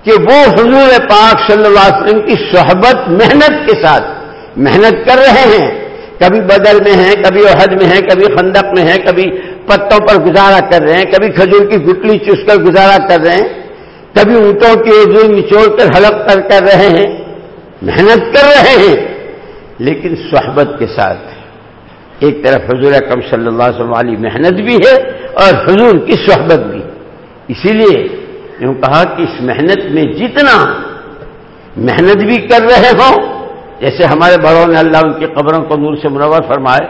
کہ وہ حضور پاک صلی اللہ علیہ وسلم کی صحبت، محنت کے ساتھ محنت کر رہے ہیں۔ کبھی بدل میں ہیں، کبھی عہد میں ہیں، کبھی خندق میں ہیں، کبھی پتوں پر گزارا کر رہے ہیں، کبھی کھجور کی گٹلی چس کر گزارا کر رہے ہیں۔ کبھی اونٹوں کی ایک نچوڑ کر حلق کر کر رہے ہیں۔ محنت کر رہے ہیں، لیکن صحبت کے ساتھ ایک طرف حضور اکم صلی اللہ علیہ وسلم والی محنت بھی ہے اور حضور کی صحبت بھی اسی لیے یوں کہا کہ اس محنت میں جتنا محنت بھی کر رہے ہوں، جیسے ہمارے بڑوں نے اللہ ان کی قبروں کو نور سے منور فرمائے۔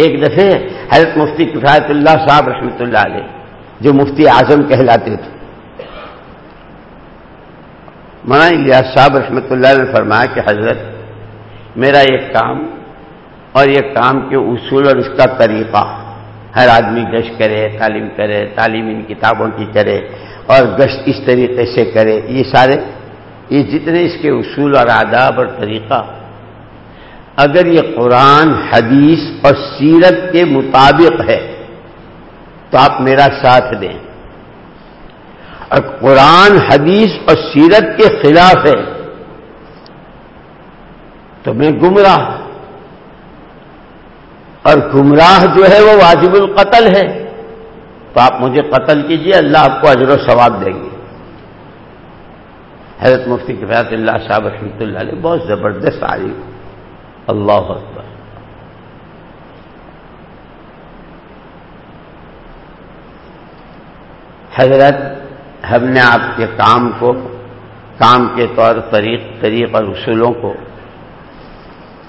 ایک دفعہ حضرت مفتی کفایت اللہ صاحب رحمۃ اللہ علیہ، جو مفتی اعظم کہلاتے تھے۔ مولانا الیاس صاحب رحمۃ اللہ نے فرمایا کہ حضرت، میرا یہ کام اور یہ کام کے اصول اور اس کا طریقہ ہر آدمی گشت کرے، تعلیم کرے، تعلیم ان کتابوں کی کرے اور گشت اس طریقے سے کرے، یہ سارے، یہ جتنے اس کے اصول اور آداب اور طریقہ۔ اگر یہ قرآن، حدیث اور سیرت کے مطابق ہے تو آپ میرا ساتھ دیں۔ اور قرآن، حدیث اور سیرت کے خلاف ہے تو میں گمراہ۔ اور گمراہ جو ہے وہ واجب القتل ہے۔ تو آپ مجھے قتل کیجیے، اللہ آپ کو اجر و ثواب دیں گے حضرت مفتی کفایت اللہ صاحب رحمۃ اللہ علیہ، بہت زبردست آئی اللہ اکبر۔ حضرت ہم نے آپ کے کام کو، کام کے طور طریق طریق اور اصولوں کو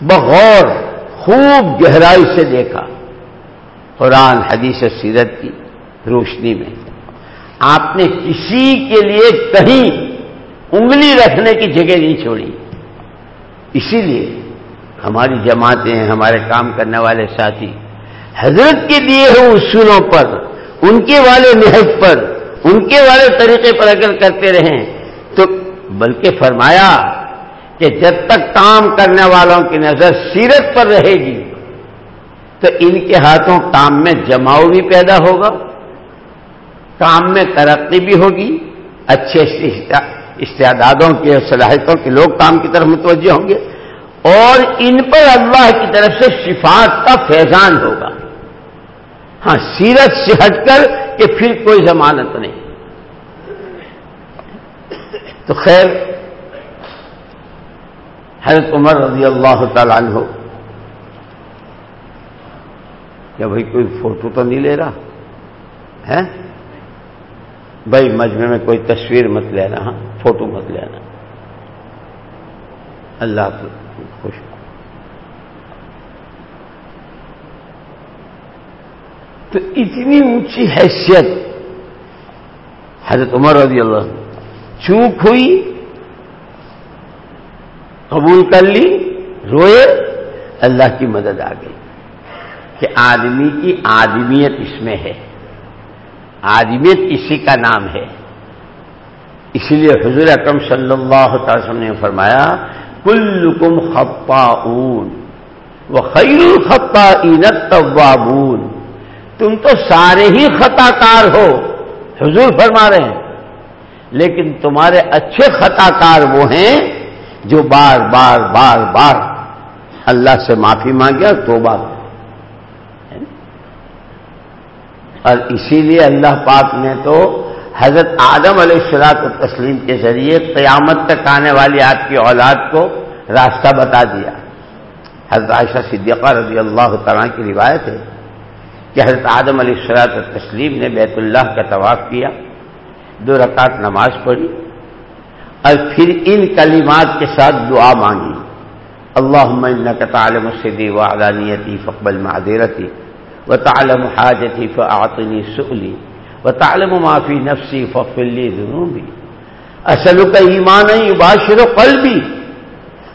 بغور خوب گہرائی سے دیکھا۔ قرآن، حدیث سیرت کی روشنی میں۔ آپ نے کسی کے لیے کہیں انگلی رکھنے کی جگہ نہیں چھوڑی۔ اسی لیے ہماری جماعتیں، ہمارے کام کرنے والے ساتھی حضرت کے لیے ہو اصولوں پر، ان کے والے نہج پر، ان کے والے طریقے پر اگر کرتے رہیں تو بلکہ فرمایا کہ جب تک کام کرنے والوں کی نظر سیرت پر رہے گی، تو ان کے ہاتھوں کام میں جماؤ بھی پیدا ہوگا، کام میں ترقی بھی ہوگی۔ اچھے استعدادوں کی صلاحیتوں کے لوگ کام کی طرف متوجہ ہوں گے۔ اور ان پر اللہ کی طرف سے شفاعت کا فیضان ہوگا۔ ہاں سیرت سے ہٹ کر کہ پھر کوئی ضمانت نہیں۔ تو خیر حضرت عمر رضی اللہ تعالیٰ عنہ۔ کیا بھائی کوئی فوٹو تو نہیں لے رہا؟ ہے بھائی مجمع میں کوئی تصویر مت لینا ہاں فوٹو مت لینا اللہ خوش۔ تو اتنی اونچی حیثیت، حضرت عمر رضی اللہ چوک ہوئی قبول کر لی، روئے، اللہ کی مدد آ گئی۔ کہ آدمی کی آدمیت اس میں ہے۔ آدمیت اسی کا نام ہے۔ اسی لیے حضور اکرم صلی اللہ تعالی وسلم نے فرمایا کل کم خپا اون وہ خیر الخطا اینت تم تو سارے ہی خطا کار ہو۔ حضور فرما رہے ہیں، لیکن تمہارے اچھے خطا کار وہ ہیں جو بار بار بار بار اللہ سے معافی مانگے اور توبہ اور اسی لیے اللہ پاک نے تو حضرت آدم علیہ السلاط تسلیم کے ذریعے قیامت تک آنے والی آپ کی اولاد کو راستہ بتا دیا۔ حضرت عائشہ صدیقہ رضی اللہ تعالیٰ کی روایت ہے کہ حضرت آدم علیہ السلاط تسلیم نے بیت اللہ کا طواف کیا، دو رکعت نماز پڑھی اور پھر ان کلمات کے ساتھ دعا مانگی۔ اللہ کا تعلم صدی و علانیتی فقبل معذرتی و تعلم حاجتی فعطنی سلی و تعلم معافی نفسی فقلی جنوبی اصل کا ایمان باشر و قلبی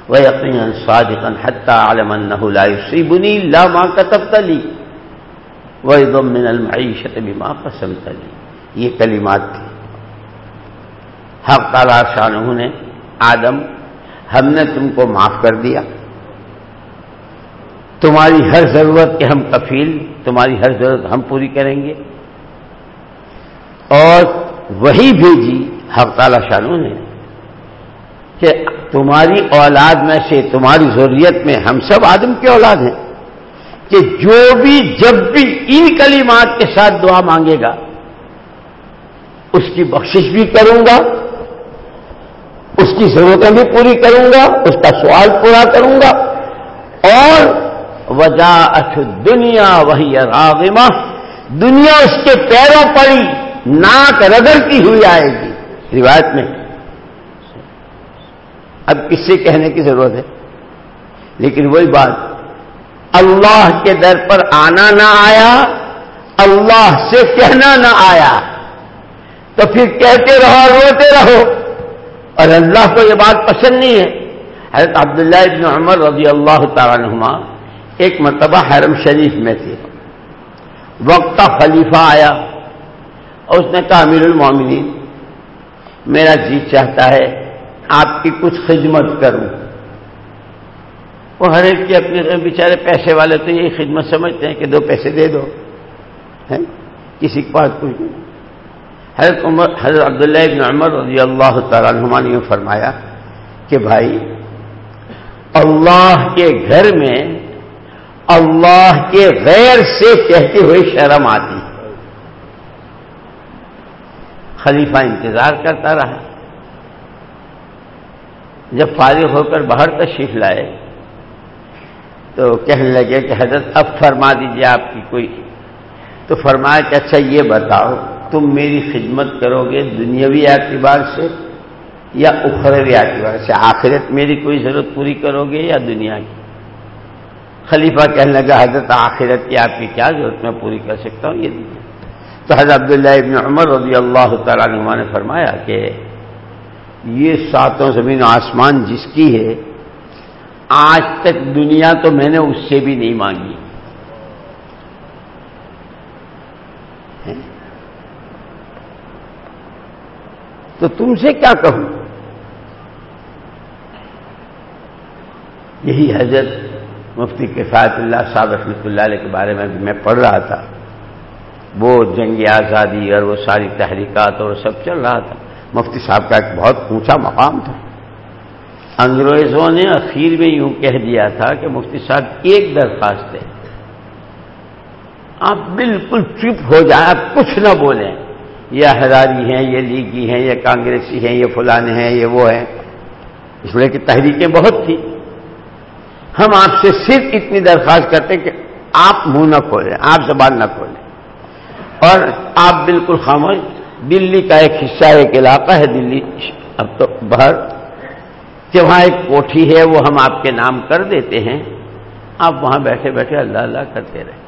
وہ یقین صادقا حتى علم انه لا يصيبني لا ما كتبت لي ويضمن من المعيشه بما قسمت لي یہ کلمات تھی حق تعالی شاہ نے آدم، ہم نے تم کو معاف کر دیا۔ تمہاری ہر ضرورت کے ہم کفیل، تمہاری ہر ضرورت ہم پوری کریں گے۔ اور وہی بھیجی حق تعالی شاہ نے کہ تمہاری اولاد میں سے تمہاری ضروریت میں ہم سب آدم کی اولاد ہیں، کہ جو بھی، جب بھی ان کلمات کے ساتھ دعا مانگے گا، اس کی بخشش بھی کروں گا۔ اس کی ضرورتیں بھی پوری کروں گا، اس کا سوال پورا کروں گا۔ اور وجہ دنیا وہی راغمہ، دنیا اس کے پیروں پڑی ناک رگڑتی ہوئی آئے گی۔ روایت میں۔ اب کس سے کہنے کی ضرورت ہے۔ لیکن وہی بات، اللہ کے در پر آنا نہ آیا، اللہ سے کہنا نہ آیا۔ تو پھر کہتے رہو اور روتے رہو۔ اور اللہ کو یہ بات پسند نہیں ہے۔ حضرت عبداللہ ابن عمر رضی اللہ تعالیٰ نما ایک مرتبہ حرم شریف میں تھے۔ وقت خلیفہ آیا اور اس نے کہا، امیر المومنین میرا جی چاہتا ہے آپ کی کچھ خدمت کروں۔ وہ ہر ایک کی اپنے بیچارے پیسے والے تو یہی خدمت سمجھتے ہیں کہ دو پیسے دے دو کسی کے پاس کچھ نہیں۔ حضرت عمر حضرت عبداللہ ابن عمر رضی اللہ تعالیٰ عنہ نے فرمایا کہ بھائی، اللہ کے گھر میں اللہ کے غیر سے کہتے ہوئے شرم آتی۔ خلیفہ انتظار کرتا رہا۔ جب فارغ ہو کر باہر تشریف لائے تو کہنے لگے کہ حضرت اب فرما دیجیے آپ کی کوئی تو فرمایا کہ اچھا یہ بتاؤ تم میری خدمت کرو گے دنیاوی اعتبار سے یا اخروی اعتبار سے؟ آخرت میری کوئی ضرورت پوری کرو گے یا دنیا کی؟ خلیفہ کہنے لگا، حضرت آخرت کی آپ کی کیا ضرورت؟ میں پوری کر سکتا ہوں یہ دنیا تو حضرت عبداللہ ابن عمر رضی اللہ تعالیٰ عنہ نے فرمایا کہ یہ ساتوں زمین و آسمان جس کی ہے، آج تک دنیا تو میں نے اس سے بھی نہیں مانگی۔ تو تم سے کیا کہوں؟ یہی حضرت مفتی کفایت اللہ صاحب رحمۃ اللہ علیہ کے بارے میں میں پڑھ رہا تھا۔ وہ جنگ آزادی اور وہ ساری تحریکات اور سب چل رہا تھا۔ مفتی صاحب کا ایک بہت اونچا مقام تھا۔ انگریزوں نے اخیر میں یوں کہہ دیا تھا کہ مفتی صاحب ایک درخواست ہے۔ آپ بالکل چپ ہو جائیں، آپ کچھ نہ بولیں۔ یہ ہزاری ہیں، یہ لیگی ہیں، یہ کانگریسی ہیں، یہ فلانے ہیں، یہ وہ ہیں۔ اس لیے کہ تحریکیں بہت تھیں۔ ہم آپ سے صرف اتنی درخواست کرتے کہ آپ منہ نہ کھولیں، آپ زبان نہ کھولیں۔ اور آپ بالکل خاموش، دلی کا ایک حصہ، ایک علاقہ ہے دلی۔ اب تو باہر کہ وہاں ایک کوٹھی ہے، وہ ہم آپ کے نام کر دیتے ہیں۔ آپ وہاں بیٹھے بیٹھے اللہ اللہ کرتے رہے۔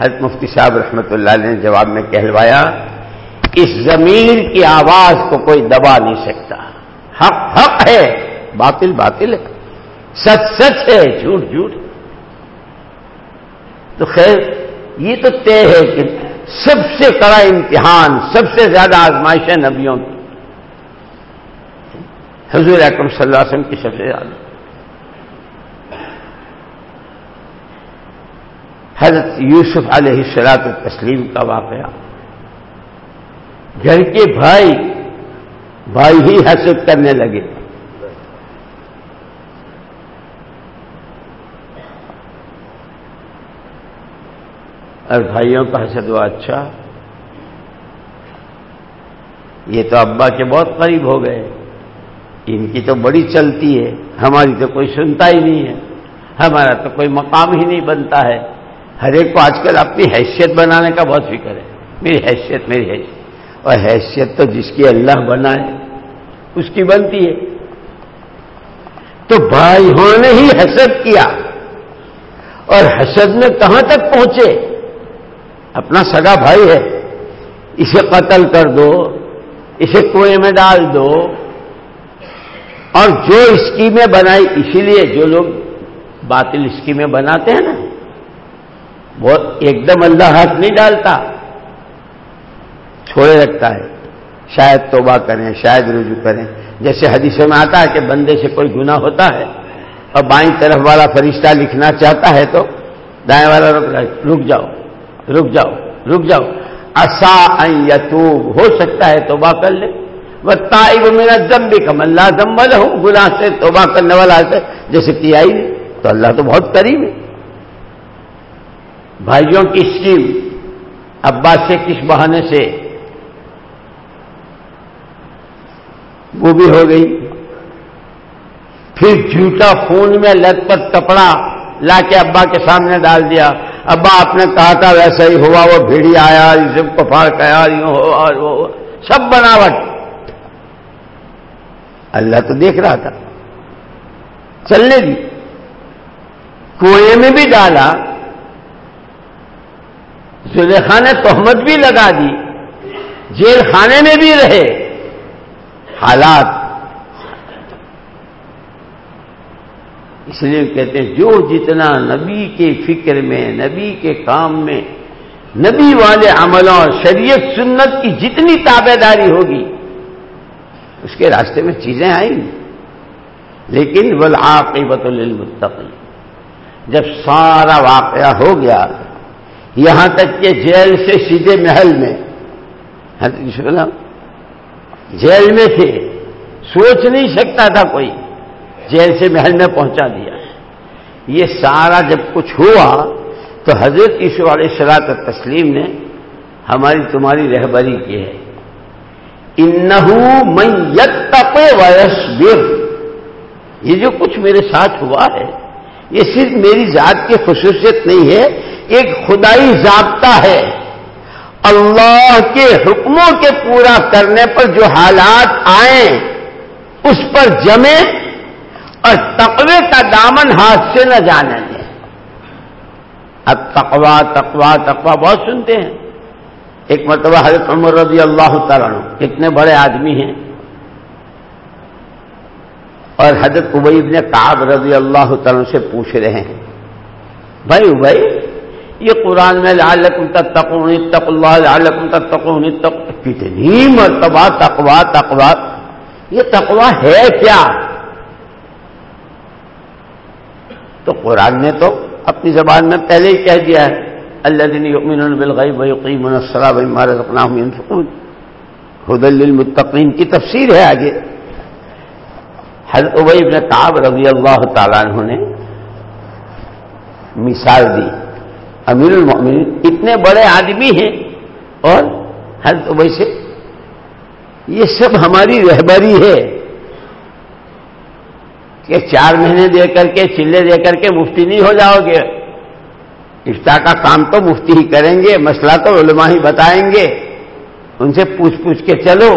حضرت مفتی صاحب رحمت اللہ نے جواب میں کہلوایا اس زمین کی آواز کو کوئی دبا نہیں سکتا۔ حق حق ہے، باطل باطل ہے۔ سچ سچ ہے، جھوٹ جھوٹ۔ تو خیر، یہ تو طے ہے کہ سب سے کڑا امتحان، سب سے زیادہ آزمائش ہے نبیوں کی۔ حضور اکرم صلی اللہ علیہ وسلم کی سب سے زیادہ۔ حضرت یوسف علیہ السلاط تسلیم کا واقعہ۔ گھر کے بھائی بھائی ہی حسد کرنے لگے۔ اور بھائیوں کا حسد ہوا اچھا۔ یہ تو ابا کے بہت قریب ہو گئے۔ ان کی تو بڑی چلتی ہے۔ ہماری تو کوئی سنتا ہی نہیں ہے۔ ہمارا تو کوئی مقام ہی نہیں بنتا ہے۔ ہر ایک کو آج کل اپنی حیثیت بنانے کا بہت فکر ہے۔ میری حیثیت میری حیثیت۔ اور حیثیت تو جس کی اللہ بنائے، اس کی بنتی ہے۔ تو بھائیوں نے ہی حسد کیا، اور حسد میں کہاں تک پہنچے؟ اپنا سگا بھائی ہے، اسے قتل کر دو، اسے کنویں میں ڈال دو۔ اور جو اسکیمیں بنائی، اسی لیے جو لوگ باطل اسکیمیں بناتے ہیں نا، وہ ایک دم اللہ حق نہیں ڈالتا۔ چھوڑے رکھتا ہے۔ شاید توبہ کریں، شاید رجوع کریں۔ جیسے حدیثوں میں آتا ہے کہ بندے سے کوئی گناہ ہوتا ہے اور بائیں طرف والا فرشتہ لکھنا چاہتا ہے تو دائیں والا رک جاؤ رک جاؤ رک جاؤ۔ اصا یتوب، ہو سکتا ہے توبہ کر لے۔ وہ تائب میرا دم بھی کم اللہ دم والا ہوں گناہ سے توبہ کرنے والا ہے۔ جیسے کیا ہی تو اللہ تو بہت قریب ہے۔ بھائیوں کی اسکیم ابا سے کس بہانے سے وہ بھی ہو گئی۔ پھر جھوٹا خون میں لت پر کپڑا لا کے ابا کے سامنے ڈال دیا۔ ابا آپ نے کہا تھا ویسا ہی ہوا، وہ بھیڑی آیا سب کو پھاڑ کیا یوں ہو، اور وہ سب بناوٹ۔ اللہ تو دیکھ رہا تھا۔ چلنے دی۔ کنویں میں بھی ڈالا۔ زلیخا نے تہمت بھی لگا دی۔ جیل خانے میں بھی رہے۔ حالات۔ اس لیے کہتے ہیں، جو جتنا نبی کے فکر میں، نبی کے کام میں، نبی والے عملوں اور شریعت سنت کی جتنی تابے داری ہوگی، اس کے راستے میں چیزیں آئیں۔ گی لیکن ولعاقبت للمتقین۔ جب سارا واقعہ ہو گیا، یہاں تک کہ جیل سے سیدھے محل میں۔ جیل میں تھے۔ سوچ نہیں سکتا تھا کوئی۔ جیل سے محل میں پہنچا دیا۔ یہ سارا جب کچھ ہوا تو حضرت عیشو علیہ السلاط تسلیم نے ہماری تمہاری رہبری کی ہے۔ انہو من یتق ویسبر یہ جو کچھ میرے ساتھ ہوا ہے، یہ صرف میری ذات کی خصوصیت نہیں ہے، ایک خدائی ضابطہ ہے۔ اللہ کے حکموں کے پورا کرنے پر جو حالات آئیں، اس پر جمے اور تقوی کا دامن ہاتھ سے نہ جانے دیں۔ اب تقوا تقوا تقوا بہت سنتے ہیں۔ ایک مرتبہ حضرت عمر رضی اللہ تعالیٰ کتنے بڑے آدمی ہیں۔ اور حضرت ابئی ابن کاب رضی اللہ تعالیٰ سے پوچھ رہے ہیں، بھائی ابئی یہ قرآن میں لعلکم تتقون اتق اللہ، لعلکم تتقون اتق کتنی مرتبہ تقوا تقوا یہ تقوا ہے کیا؟ تو قرآن نے تو اپنی زبان میں پہلے ہی کہہ دیا ہے اللہ دن یؤمنون بالغیب ویقیمون الصلاة ومما رزقناهم ينفقون خد للمتقین کی تفسیر ہے آگے۔ حضرت عبی ابن کعب رضی اللہ تعالیٰ عنہ نے مثال دی۔ امیر المؤمنین اتنے بڑے آدمی ہیں اور حضرت عبی سے، یہ سب ہماری رہبری ہے کہ چار مہینے دے کر کے، چلے دے کر کے مفتی نہیں ہو جاؤ گے۔ افتا کا کام تو مفتی ہی کریں گے، مسئلہ تو علماء ہی بتائیں گے۔ ان سے پوچھ پوچھ کے چلو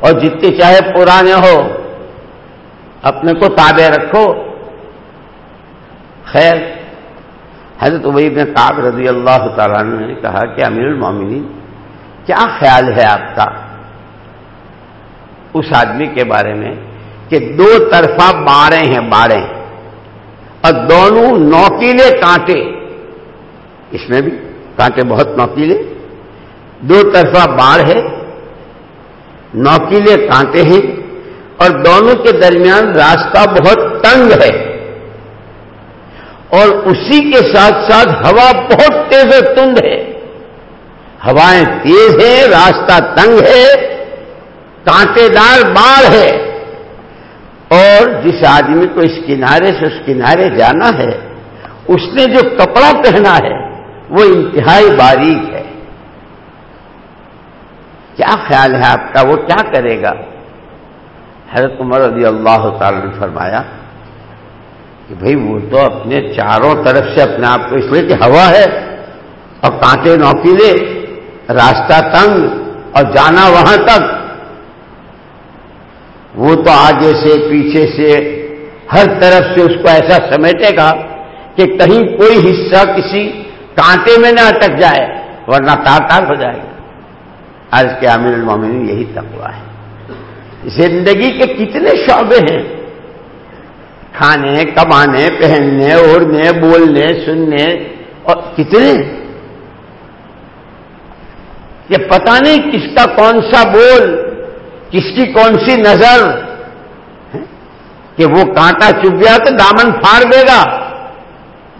اور جتنے چاہے پرانے ہو، اپنے کو تابع رکھو۔ خیر حضرت عبید نے کاب رضی اللہ تعالیٰ نے کہا کہ امیر المومنین، کیا خیال ہے آپ کا اس آدمی کے بارے میں کہ دو طرفہ باڑے ہیں باڑے اور دونوں نوکیلے کانٹے؟ اس میں بھی کانٹے بہت نوکیلے۔ دو طرفہ باڑ ہے، نوکیلے کانٹے ہیں اور دونوں کے درمیان راستہ بہت تنگ ہے۔ اور اسی کے ساتھ ساتھ ہوا بہت تیز و تند ہے۔ ہوائیں تیز ہیں، راستہ تنگ ہے کانٹے دار باڑ ہے۔ اور جس آدمی کو اس کنارے سے اس کنارے جانا ہے، اس نے جو کپڑا پہنا ہے، وہ انتہائی باریک ہے۔ کیا خیال ہے آپ کا؟ وہ کیا کرے گا؟ حضرت عمر رضی اللہ تعالی نے فرمایا کہ بھائی وہ تو اپنے چاروں طرف سے اپنے آپ کو اس لیے کہ ہوا ہے اور کانٹے نوکیلے، راستہ تنگ اور جانا وہاں تک۔ وہ تو آگے سے، پیچھے سے، ہر طرف سے اس کو ایسا سمیٹے گا کہ کہیں کوئی حصہ کسی کانٹے میں نہ اٹک جائے، ورنہ تار تار ہو جائے گا۔ آج کے عامر المومن یہی تقوا ہے۔ زندگی کے کتنے شعبے ہیں؟ کھانے، کمانے، پہننے، اوڑھنے، بولنے، سننے، اور کتنے؟ یہ پتہ نہیں کس کا کون سا بول، کس کی کون سی نظر کہ وہ کانٹا چپ گیا تو دامن پھاڑ دے گا،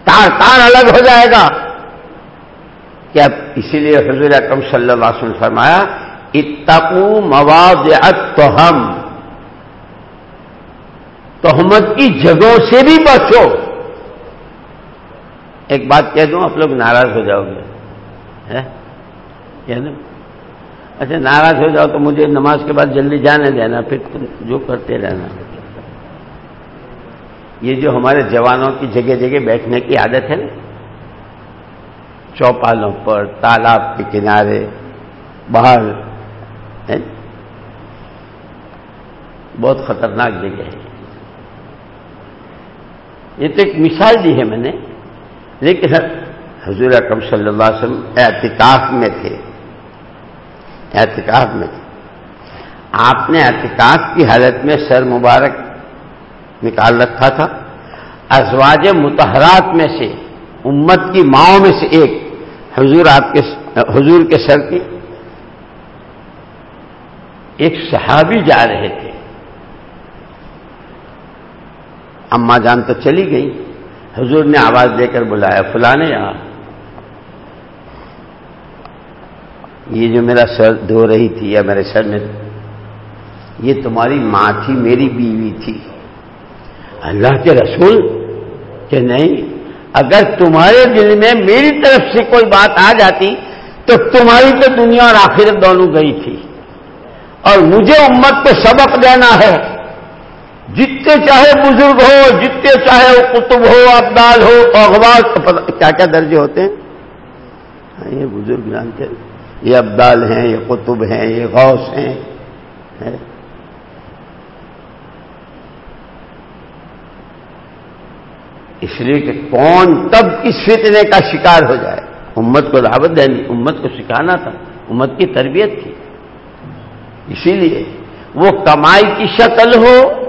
تار تار الگ ہو جائے گا۔ کیا اسی لیے حضور اکرم صلی اللہ علیہ وسلم فرمایا اتقو مواد تو تہمت کی جگہوں سے بھی بچو۔ ایک بات کہہ دوں، آپ لوگ ناراض ہو جاؤ گے۔ کہہ دوں۔ اچھا ناراض ہو جاؤ تو مجھے نماز کے بعد جلدی جانے دینا، پھر تم جو کرتے رہنا۔ یہ جو ہمارے جوانوں کی جگہ جگہ بیٹھنے کی عادت ہے نا۔ چوپالوں پر، تالاب کے کنارے، باہر بہت خطرناک جگہ ہے۔ یہ تو ایک مثال دی ہے میں نے۔ لیکن حضور اکرم صلی اللہ علیہ وسلم اعتکاف میں تھے۔ اعتکاف میں تھے۔ آپ نے اعتکاف کی حالت میں سر مبارک نکال رکھا تھا۔ ازواج متحرات میں سے، امت کی ماؤں میں سے ایک حضور آپ کے حضور کے سر کی ایک صحابی جا رہے تھے۔ اما جان تو چلی گئی حضور نے آواز دے کر بلایا، فلانے یہاں یہ جو میرا سر دھو رہی تھی یا میرے سر میں یہ تمہاری ماں تھی، میری بیوی تھی۔ اللہ کے رسول کہ نہیں، اگر تمہارے دل میں میری طرف سے کوئی بات آ جاتی تو تمہاری تو دنیا اور آخرت دونوں گئی تھی۔ اور مجھے امت کو سبق دینا ہے۔ جتنے چاہے بزرگ ہو، جتنے چاہے وہ قطب ہو، ابدال ہو اخبار کیا کیا درجے ہوتے ہیں؟ ہاں، یہ بزرگ جانتے یہ ابدال ہیں، یہ قطب ہیں، یہ غوث ہیں۔ اس لیے کہ کون تب اس فتنے کا شکار ہو جائے؟ امت کو دعوت دینی، امت کو سکھانا تھا، امت کی تربیت تھی اسی لیے وہ کمائی کی شکل ہو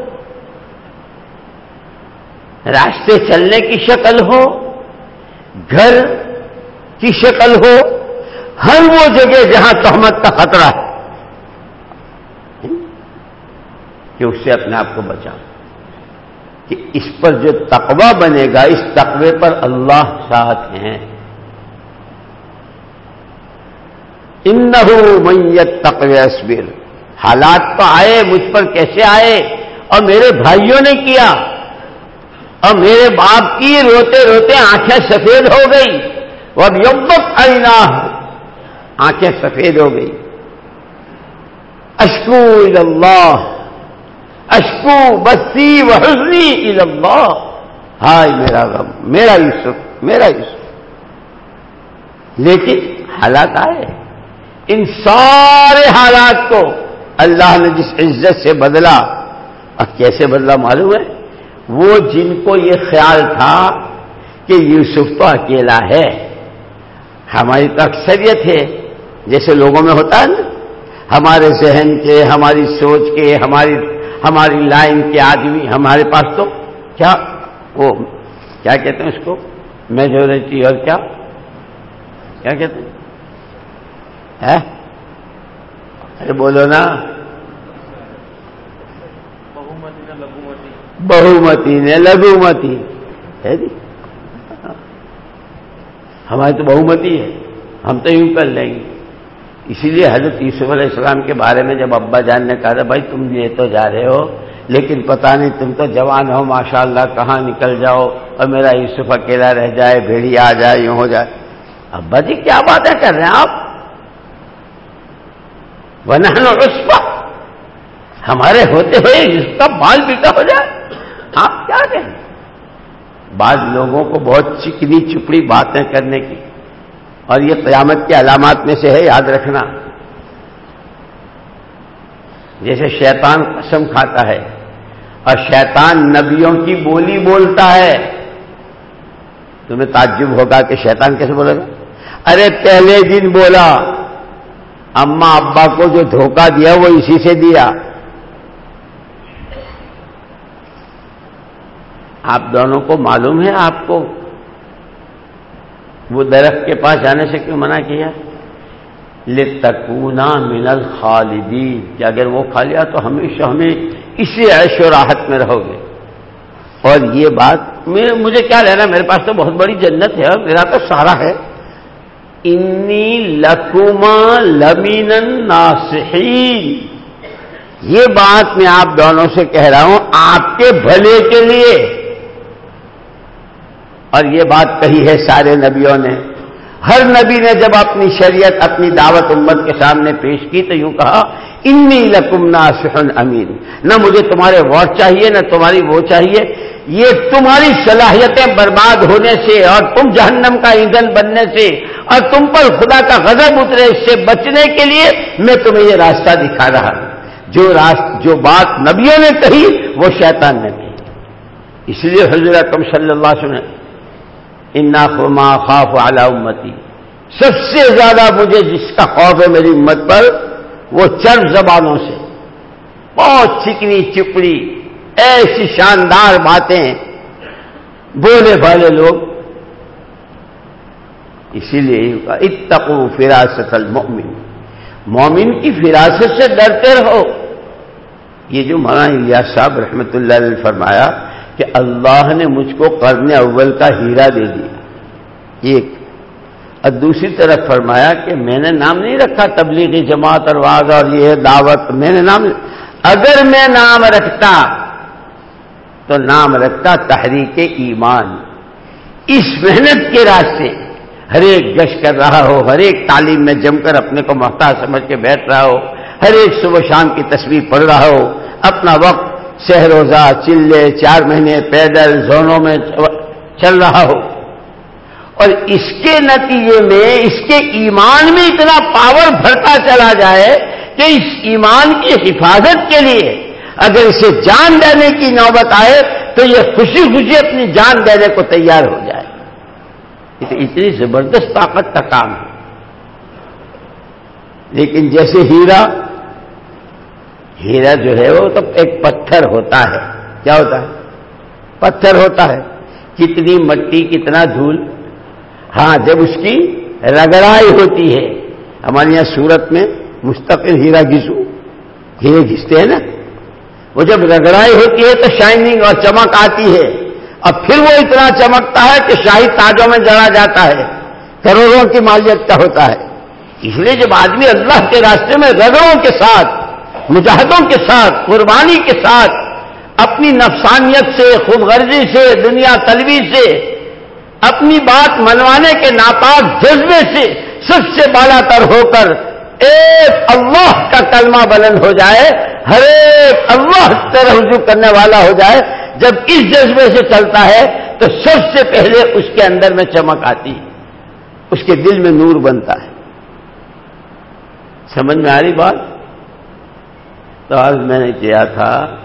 راستے چلنے کی شکل ہو، گھر کی شکل ہو، ہر وہ جگہ جہاں تہمت کا خطرہ ہے۔ کہ اس سے اپنے آپ کو بچا کہ اس پر جو تقوی بنے گا، اس تقوی پر اللہ ساتھ ہیں۔ ان میت تقوی اسبر حالات تو آئے، مجھ پر کیسے آئے؟ اور میرے بھائیوں نے کیا؟ اور میرے باپ کی روتے روتے آنکھیں سفید ہو گئی۔ اور یبت اینا آنکھیں سفید ہو گئی۔ اشکو اللہ اشکو بسی و حسنی اللہ ہائے میرا غم میرا یوسف میرا یوسف۔ لیکن حالات آئے۔ ان سارے حالات کو اللہ نے جس عزت سے بدلا اور کیسے بدلا معلوم ہے؟ وہ جن کو یہ خیال تھا کہ یوسف تو اکیلا ہے، ہماری تو اکثریت ہے، جیسے لوگوں میں ہوتا ہے نا، ہمارے ذہن کے، ہماری سوچ کے، ہماری ہماری لائن کے آدمی، ہمارے پاس تو کیا وہ، کیا کہتے ہیں اس کو؟ میجورٹی اور کیا؟ کیا کہتے ہیں؟ ارے بولو نا۔ بہومتی نے لگومتی ہے جی؟ ہماری تو بہومتی ہے، ہم تو یوں کر لیں گے۔ اسی لیے حضرت یوسف علیہ السلام کے بارے میں جب ابا جان نے کہا تھا، بھائی تم یہ تو جا رہے ہو، لیکن پتہ نہیں تم تو جوان ہو ماشاء اللہ کہاں نکل جاؤ اور میرا یوسف اکیلا رہ جائے، بھیڑی آ جائے، یوں ہو جائے۔ ابا جی کیا باتیں کر رہے ہیں آپ؟ بنانا اس ہمارے ہوتے ہوئے اس کا بال بیٹا ہو جائے۔ آپ کیا کہیں بعض لوگوں کو بہت چکنی چپڑی باتیں کرنے کی اور یہ قیامت کے علامات میں سے ہے یاد رکھنا۔ جیسے شیطان قسم کھاتا ہے اور شیطان نبیوں کی بولی بولتا ہے۔ تمہیں تعجب ہوگا کہ شیطان کیسے بولے گا؟ ارے پہلے دن بولا اما ابا کو جو دھوکہ دیا وہ اسی سے دیا۔ آپ دونوں کو معلوم ہے آپ کو؟ وہ درخت کے پاس جانے سے کیوں منع کیا؟ لے تکونا من الخالدین کہ اگر وہ کھا لیا تو ہمیشہ ہمیں اسی عیش و راحت میں رہو گے۔ اور یہ بات مجھے کیا لینا میرے پاس تو بہت بڑی جنت ہے میرا تو سارا ہے۔ انی لکما لمین ناسحین یہ بات میں آپ دونوں سے کہہ رہا ہوں آپ کے بھلے کے لیے۔ اور یہ بات کہی ہے سارے نبیوں نے۔ ہر نبی نے جب اپنی شریعت، اپنی دعوت امت کے سامنے پیش کی تو یوں کہا انی لکم ناسحن امین۔ نہ مجھے تمہارے ووٹ چاہیے، نہ تمہاری وہ چاہیے۔ یہ تمہاری صلاحیتیں برباد ہونے سے اور تم جہنم کا ایندھن بننے سے اور تم پر خدا کا غضب اترے اس سے بچنے کے لیے میں تمہیں یہ راستہ دکھا رہا ہوں۔ جو راست، جو بات نبیوں نے کہی وہ شیطان نے کہی اس لیے حضرت صلی اللہ علیہ وسلم انا خما خوف اعلی امتی۔ سب سے زیادہ مجھے جس کا خوف ہے میری امت پر، وہ چر زبانوں سے۔ بہت چکنی چپڑی، ایسی شاندار باتیں بولے بھالے لوگ۔ اسی لیے اتقو فراست المؤمن۔ مومن کی فراست سے ڈرتے رہو۔ یہ جو مولانا الیاس صاحب رحمت اللہ علیہ فرمایا کہ اللہ نے مجھ کو قرن اول کا ہیرا دے دیا۔ ایک۔ اور دوسری طرف فرمایا کہ میں نے نام نہیں رکھا تبلیغی جماعت اور واض اور یہ دعوت۔ میں نے نام اگر میں نام رکھتا تو نام رکھتا تحریک ایمان۔ اس محنت کے راستے ہر ایک گش کر رہا ہو، ہر ایک تعلیم میں جم کر اپنے کو محتاج سمجھ کے بیٹھ رہا ہو، ہر ایک صبح شام کی تصویر پڑھ رہا ہو، اپنا وقت شہروزہ چلے، چار مہینے پیدل، زونوں میں چل رہا ہو۔ اور اس کے نتیجے میں، اس کے ایمان میں اتنا پاور بھرتا چلا جائے کہ اس ایمان کی حفاظت کے لیے اگر اسے جان دینے کی نوبت آئے تو یہ خوشی خوشی اپنی جان دینے کو تیار ہو جائے۔ اتنی زبردست طاقت کا کام ہے۔ لیکن جیسے ہیرا ہیرا جو ہے وہ تو ایک پتھر ہوتا ہے۔ کیا ہوتا ہے؟ پتھر ہوتا ہے۔ کتنی مٹی، کتنا دھول۔ ہاں جب اس کی رگڑائی ہوتی ہے۔ ہمارے یہاں سورت میں مستقل ہیرا گھسو ہیرے گھستے ہیں نا۔ وہ جب رگڑائی ہوتی ہے تو شائننگ اور چمک آتی ہے۔ اور پھر وہ اتنا چمکتا ہے کہ شاہی تاجوں میں جڑا جاتا ہے۔ کروڑوں کی مالیت کا ہوتا ہے۔ اس لیے جب آدمی اللہ کے راستے میں رگڑوں کے ساتھ مجاہدوں کے ساتھ، قربانی کے ساتھ، اپنی نفسانیت سے خود غرضی سے، دنیا طلبی سے، اپنی بات منوانے کے ناپاک جذبے سے سب سے بالا تر ہو کر ایک اللہ کا کلمہ بلند ہو جائے، ہر ایک اللہ سے رجوع کرنے والا ہو جائے۔ جب اس جذبے سے چلتا ہے تو سب سے پہلے اس کے اندر میں چمک آتی اس کے دل میں نور بنتا ہے۔ سمجھ میں آ رہی بات؟ تو آج میں نے کیا تھا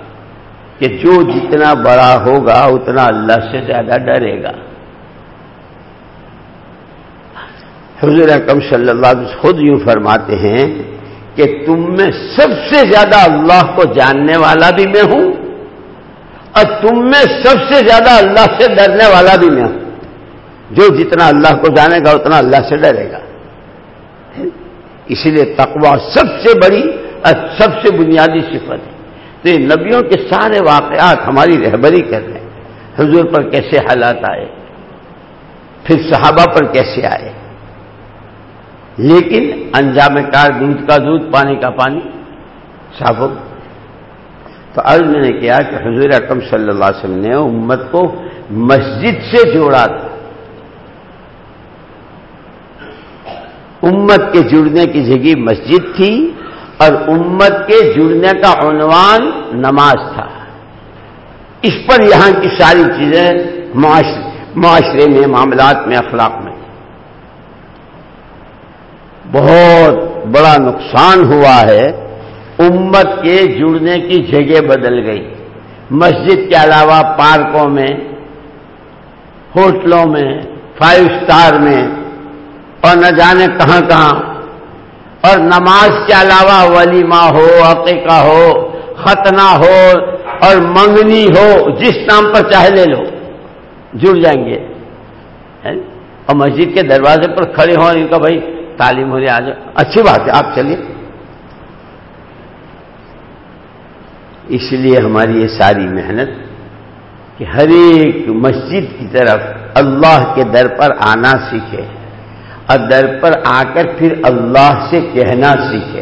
کہ جو جتنا بڑا ہوگا اتنا اللہ سے زیادہ ڈرے گا۔ حضور اکم صلی اللہ علیہ وسلم خود یوں فرماتے ہیں کہ تم میں سب سے زیادہ اللہ کو جاننے والا بھی میں ہوں اور تم میں سب سے زیادہ اللہ سے ڈرنے والا بھی میں ہوں۔ جو جتنا اللہ کو جانے گا اتنا اللہ سے ڈرے گا۔ اسی لیے تقوا سب سے بڑی سب سے بنیادی صفت ہے۔ تو یہ نبیوں کے سارے واقعات ہماری رہبری کر رہے ہیں۔ حضور پر کیسے حالات آئے، پھر صحابہ پر کیسے آئے۔ لیکن انجام کار دودھ کا دودھ، پانی کا پانی، صاف ہو تو عرض میں نے کیا کہ حضور اکم صلی اللہ علیہ وسلم نے امت کو مسجد سے جوڑا تھا۔ امت کے جڑنے کی جگہ مسجد تھی اور امت کے جڑنے کا عنوان نماز تھا۔ اس پر یہاں کی ساری چیزیں معاشرے میں، معاملات میں، اخلاق میں۔ بہت بڑا نقصان ہوا ہے۔ امت کے جڑنے کی جگہ بدل گئی۔ مسجد کے علاوہ پارکوں میں، ہوٹلوں میں، فائیو سٹار میں اور نہ جانے کہاں کہاں۔ اور نماز کے علاوہ ولیمہ ہو، عقیقہ ہو، ختنہ ہو اور منگنی ہو، جس نام پر چاہے لے لو، جڑ جائیں گے۔ اور مسجد کے دروازے پر کھڑے ہوں ان کا بھائی تعلیم ہو رہی آج اچھی بات ہے، آپ چلیے۔ اس لیے ہماری یہ ساری محنت کہ ہر ایک مسجد کی طرف اللہ کے در پر آنا سیکھے۔ اور در پر آ کر پھر اللہ سے کہنا سیکھے۔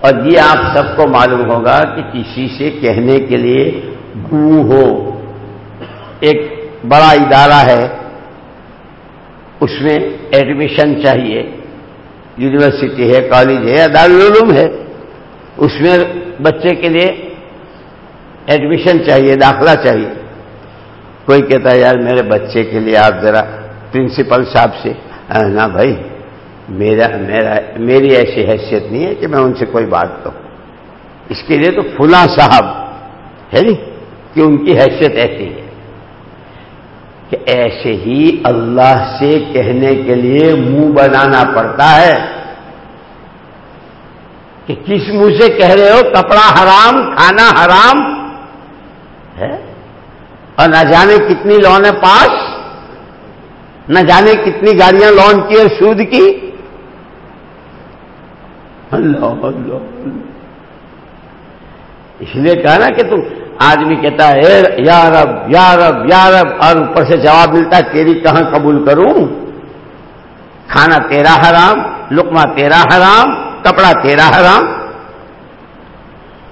اور یہ آپ سب کو معلوم ہوگا کہ کسی سے کہنے کے لیے گو ہو۔ ایک بڑا ادارہ ہے۔ اس میں ایڈمیشن چاہیے۔ یونیورسٹی ہے، کالج ہے دارالعلوم ہے۔ اس میں بچے کے لیے ایڈمیشن چاہیے، داخلہ چاہیے۔ کوئی کہتا ہے، یار میرے بچے کے لیے آپ ذرا پرنسپل صاحب سے نہ بھائی، میرا میرا، میری ایسی حیثیت نہیں ہے کہ میں ان سے کوئی بات کہوں۔ اس کے لیے تو فلاں صاحب ہے نہیں کہ ان کی حیثیت ایسی ہے کہ ایسے ہی اللہ سے کہنے کے لیے منہ بنانا پڑتا ہے کہ کس منہ سے کہہ رہے ہو، کپڑا حرام، کھانا حرام، ہے؟ اور نہ جانے کتنی لون ہے پاس۔ نہ جانے کتنی گاڑیاں لون کی اور سود کی۔ اللہ اللہ اس لیے کہا نا کہ تم آدمی کہتا ہے یا رب یا رب یا رب، اور اوپر سے جواب ملتا ہے، تیری کہاں قبول کروں؟ کھانا تیرا حرام، لقمہ تیرا حرام، کپڑا تیرا حرام۔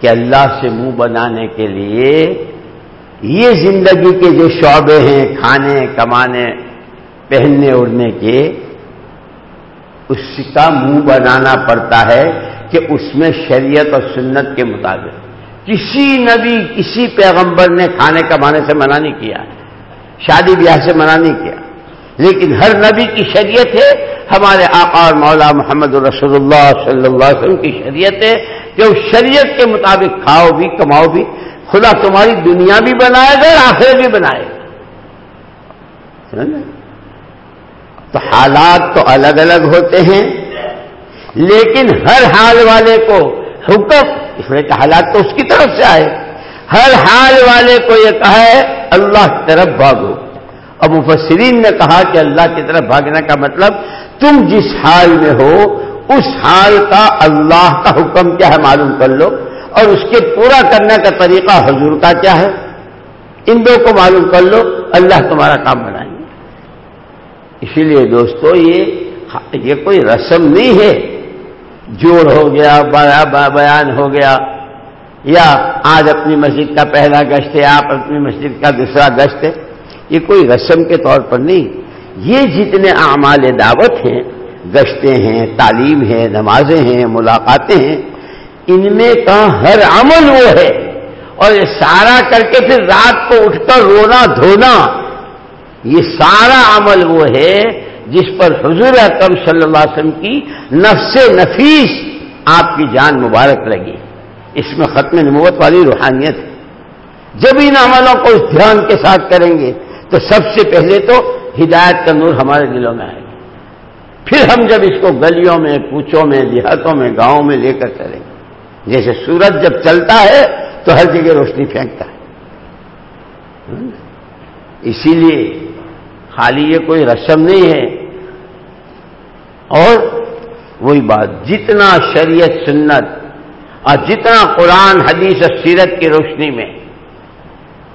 کہ اللہ سے منہ بنانے کے لیے یہ زندگی کے جو شعبے ہیں، کھانے، کمانے پہننے اڑنے کے اس کا منہ بنانا پڑتا ہے کہ اس میں شریعت اور سنت کے مطابق۔ کسی نبی، کسی پیغمبر نے کھانے کمانے سے منع نہیں کیا، شادی بیاہ سے منع نہیں کیا۔ لیکن ہر نبی کی شریعت ہے، ہمارے آقا اور مولا محمد رسول اللہ صلی اللہ علیہ وسلم کی شریعت ہے کہ اس شریعت کے مطابق کھاؤ بھی، کماؤ بھی، خدا تمہاری دنیا بھی بنائے گا اور آخر بھی بنائے گا۔ تو حالات تو الگ الگ ہوتے ہیں۔ لیکن ہر حال والے کو حکم، اس لیے کہ حالات تو اس کی طرف سے آئے۔ ہر حال والے کو یہ کہا ہے، اللہ کی طرف بھاگو۔ اب مفسرین نے کہا کہ اللہ کی طرف بھاگنے کا مطلب تم جس حال میں ہو، اس حال کا اللہ کا حکم کیا ہے معلوم کر لو۔ اور اس کے پورا کرنے کا طریقہ حضور کا کیا ہے؟ ان دو کو معلوم کر لو، اللہ تمہارا کام بنائیں گے اسی لیے دوستو، یہ یہ کوئی رسم نہیں ہے۔ جوڑ ہو گیا بیان ہو گیا۔ یا آج اپنی مسجد کا پہلا گشت ہے، آپ اپنی مسجد کا دوسرا گشت ہے۔ یہ کوئی رسم کے طور پر نہیں۔ یہ جتنے اعمال دعوت ہیں، گشتیں ہیں، تعلیم ہے نمازیں ہیں، ملاقاتیں ہیں، ان میں کا ہر عمل وہ ہے۔ اور یہ سارا کر کے پھر رات کو اٹھ کر رونا، دھونا یہ سارا عمل وہ ہے جس پر حضور اکرم صلی اللہ علیہ وسلم کی نفس نفیس آپ کی جان مبارک لگی۔ اس میں ختم نموت والی روحانیت ہے۔ جب ان عملوں کو اس دھیان کے ساتھ کریں گے تو سب سے پہلے تو ہدایت کا نور ہمارے دلوں میں آئے گا۔ پھر ہم جب اس کو گلیوں میں، کوچوں میں، دیہاتوں میں، گاؤں میں لے کر چلیں گے۔ جیسے سورج جب چلتا ہے تو ہر جگہ روشنی پھینکتا ہے۔ اسی لیے خالی یہ کوئی رسم نہیں ہے۔ اور وہی بات، جتنا شریعت سنت اور جتنا قرآن، حدیث اور سیرت کی روشنی میں۔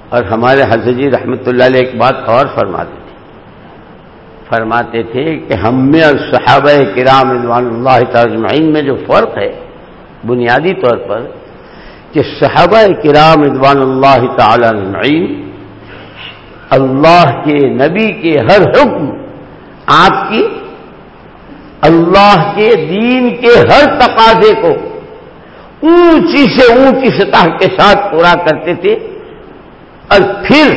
اور ہمارے حضرت جی رحمت اللہ علیہ ایک بات اور فرماتے تھے۔ فرماتے تھے کہ ہم میں اور صحابہ کرام رضوان اللہ تجمعین میں جو فرق ہے، بنیادی طور پر کہ صحابہ کرام رضوان اللہ تعالی اجمعین اللہ کے نبی کے ہر حکم، آپ کی اللہ کے دین کے ہر تقاضے کو اونچی سے اونچی سطح کے ساتھ پورا کرتے تھے اور پھر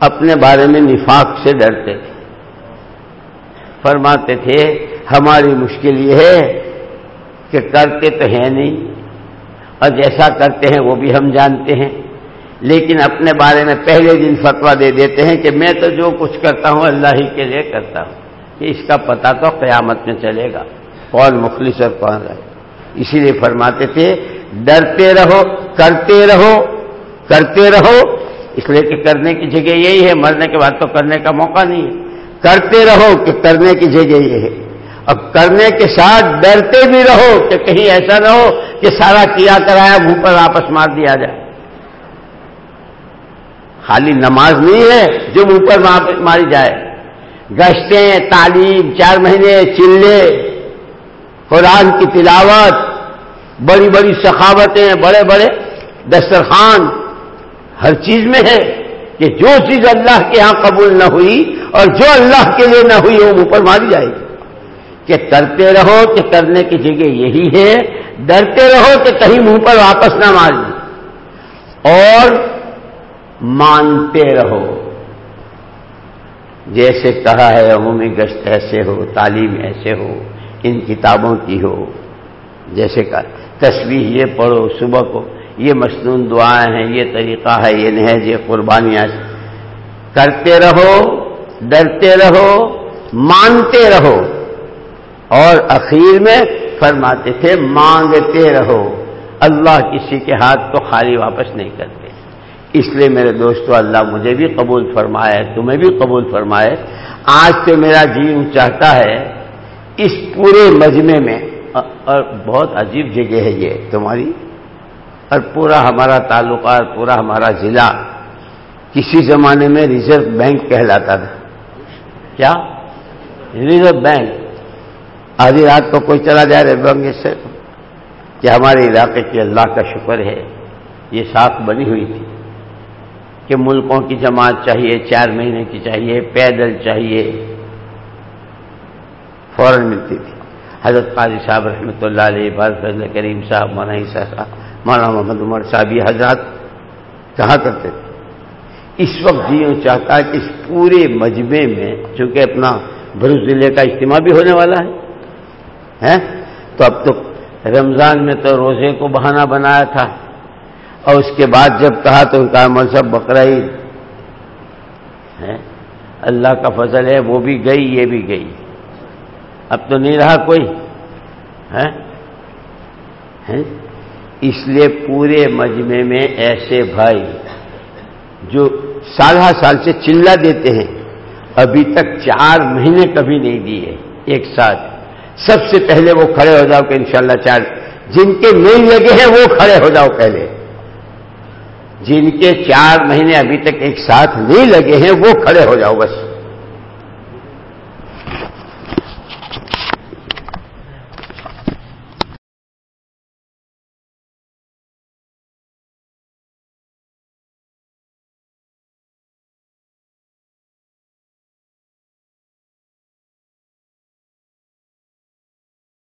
اپنے بارے میں نفاق سے ڈرتے تھے۔ فرماتے تھے، ہماری مشکل یہ ہے کہ کرتے تو ہیں نہیں، اور جیسا کرتے ہیں وہ بھی ہم جانتے ہیں۔ لیکن اپنے بارے میں پہلے دن فتوا دے دیتے ہیں کہ میں تو جو کچھ کرتا ہوں اللہ ہی کے لیے کرتا ہوں، کہ اس کا پتہ تو قیامت میں چلے گا۔ کون مخلص اور کون رہے اسی لیے فرماتے تھے، ڈرتے رہو، کرتے رہو کرتے رہو۔ اس لیے کہ کرنے کی جگہ یہی ہے، مرنے کے بعد تو کرنے کا موقع نہیں ہے۔ کرتے رہو کہ کرنے کی جگہ یہ ہے۔ اب کرنے کے ساتھ ڈرتے بھی رہو کہ کہیں ایسا نہ ہو کہ سارا کیا کرایا، منہ پر واپس مار دیا جائے۔ خالی نماز نہیں ہے جو منہ پر ماری جائے۔ گشتیں، تعلیم، چار مہینے، چلے، قرآن کی تلاوت، بڑی بڑی سخاوتیں، بڑے بڑے دسترخوان۔ ہر چیز میں ہے کہ جو چیز اللہ کے ہاں قبول نہ ہوئی اور جو اللہ کے لیے نہ ہوئی، وہ منہ پر ماری جائے گی۔ کہ کرتے رہو کہ کرنے کی جگہ یہی ہے۔ ڈرتے رہو کہ کہیں منہ پر واپس نہ ماری اور مانتے رہو۔ جیسے کہا ہے عمومی گشت ایسے ہو، تعلیم ایسے ہو، ان کتابوں کی ہو۔ جیسے کہ تصویر یہ پڑھو صبح کو، یہ مصنون دعائیں ہیں، یہ طریقہ ہے، یہ نہج، یہ قربانیاں۔ کرتے رہو، ڈرتے رہو، مانتے رہو۔ اور اخیر میں فرماتے تھے، مانگتے رہو۔ اللہ کسی کے ہاتھ کو خالی واپس نہیں کرتے اس لیے میرے دوستو، اللہ مجھے بھی قبول فرمائے، تمہیں بھی قبول فرمائے۔ آج تو میرا جی چاہتا ہے، اس پورے مجمے میں، اور بہت عجیب جگہ ہے یہ تمہاری، اور پورا ہمارا تعلقات، پورا ہمارا ضلع کسی زمانے میں ریزرو بینک کہلاتا تھا۔ کیا؟ Reserve bank. آدھی رات کو کوئی چلا جائے ریزرو بینک سے کہ ہمارے علاقے کی اللہ کا شکر ہے، یہ ساکھ بنی ہوئی تھی۔ کہ ملکوں کی جماعت چاہیے، چار مہینے کی چاہیے، پیدل چاہیے۔ فوراً ملتی تھی۔ حضرت قاضی صاحب رحمۃ اللہ علیہ بال فضل کریم صاحب، مولانا صاحب، مولانا محمد عمر صاحب، یہ حضرات کہا کرتے تھے؟ اس وقت جی چاہتا کہ اس پورے مجمے میں، چونکہ اپنا بھروس ضلع کا اجتماع بھی ہونے والا ہے تو اب تو رمضان میں تو روزے کو بہانہ بنایا تھا۔ اور اس کے بعد جب کہا تو ان کا عمل سب بقرعید۔ اللہ کا فضل ہے، وہ بھی گئی، یہ بھی گئی۔ اب تو نہیں رہا کوئی۔ اس لیے پورے مجمے میں ایسے بھائی جو سال ہر سال سے چلا دیتے ہیں، ابھی تک چار مہینے کبھی نہیں دیے ایک ساتھ۔ سب سے پہلے وہ کھڑے ہو جاؤ کہ انشاءاللہ چار، جن کے نہیں لگے ہیں وہ کھڑے ہو جاؤ پہلے۔ جن کے چار مہینے ابھی تک ایک ساتھ نہیں لگے ہیں، وہ کھڑے ہو جاؤ بس۔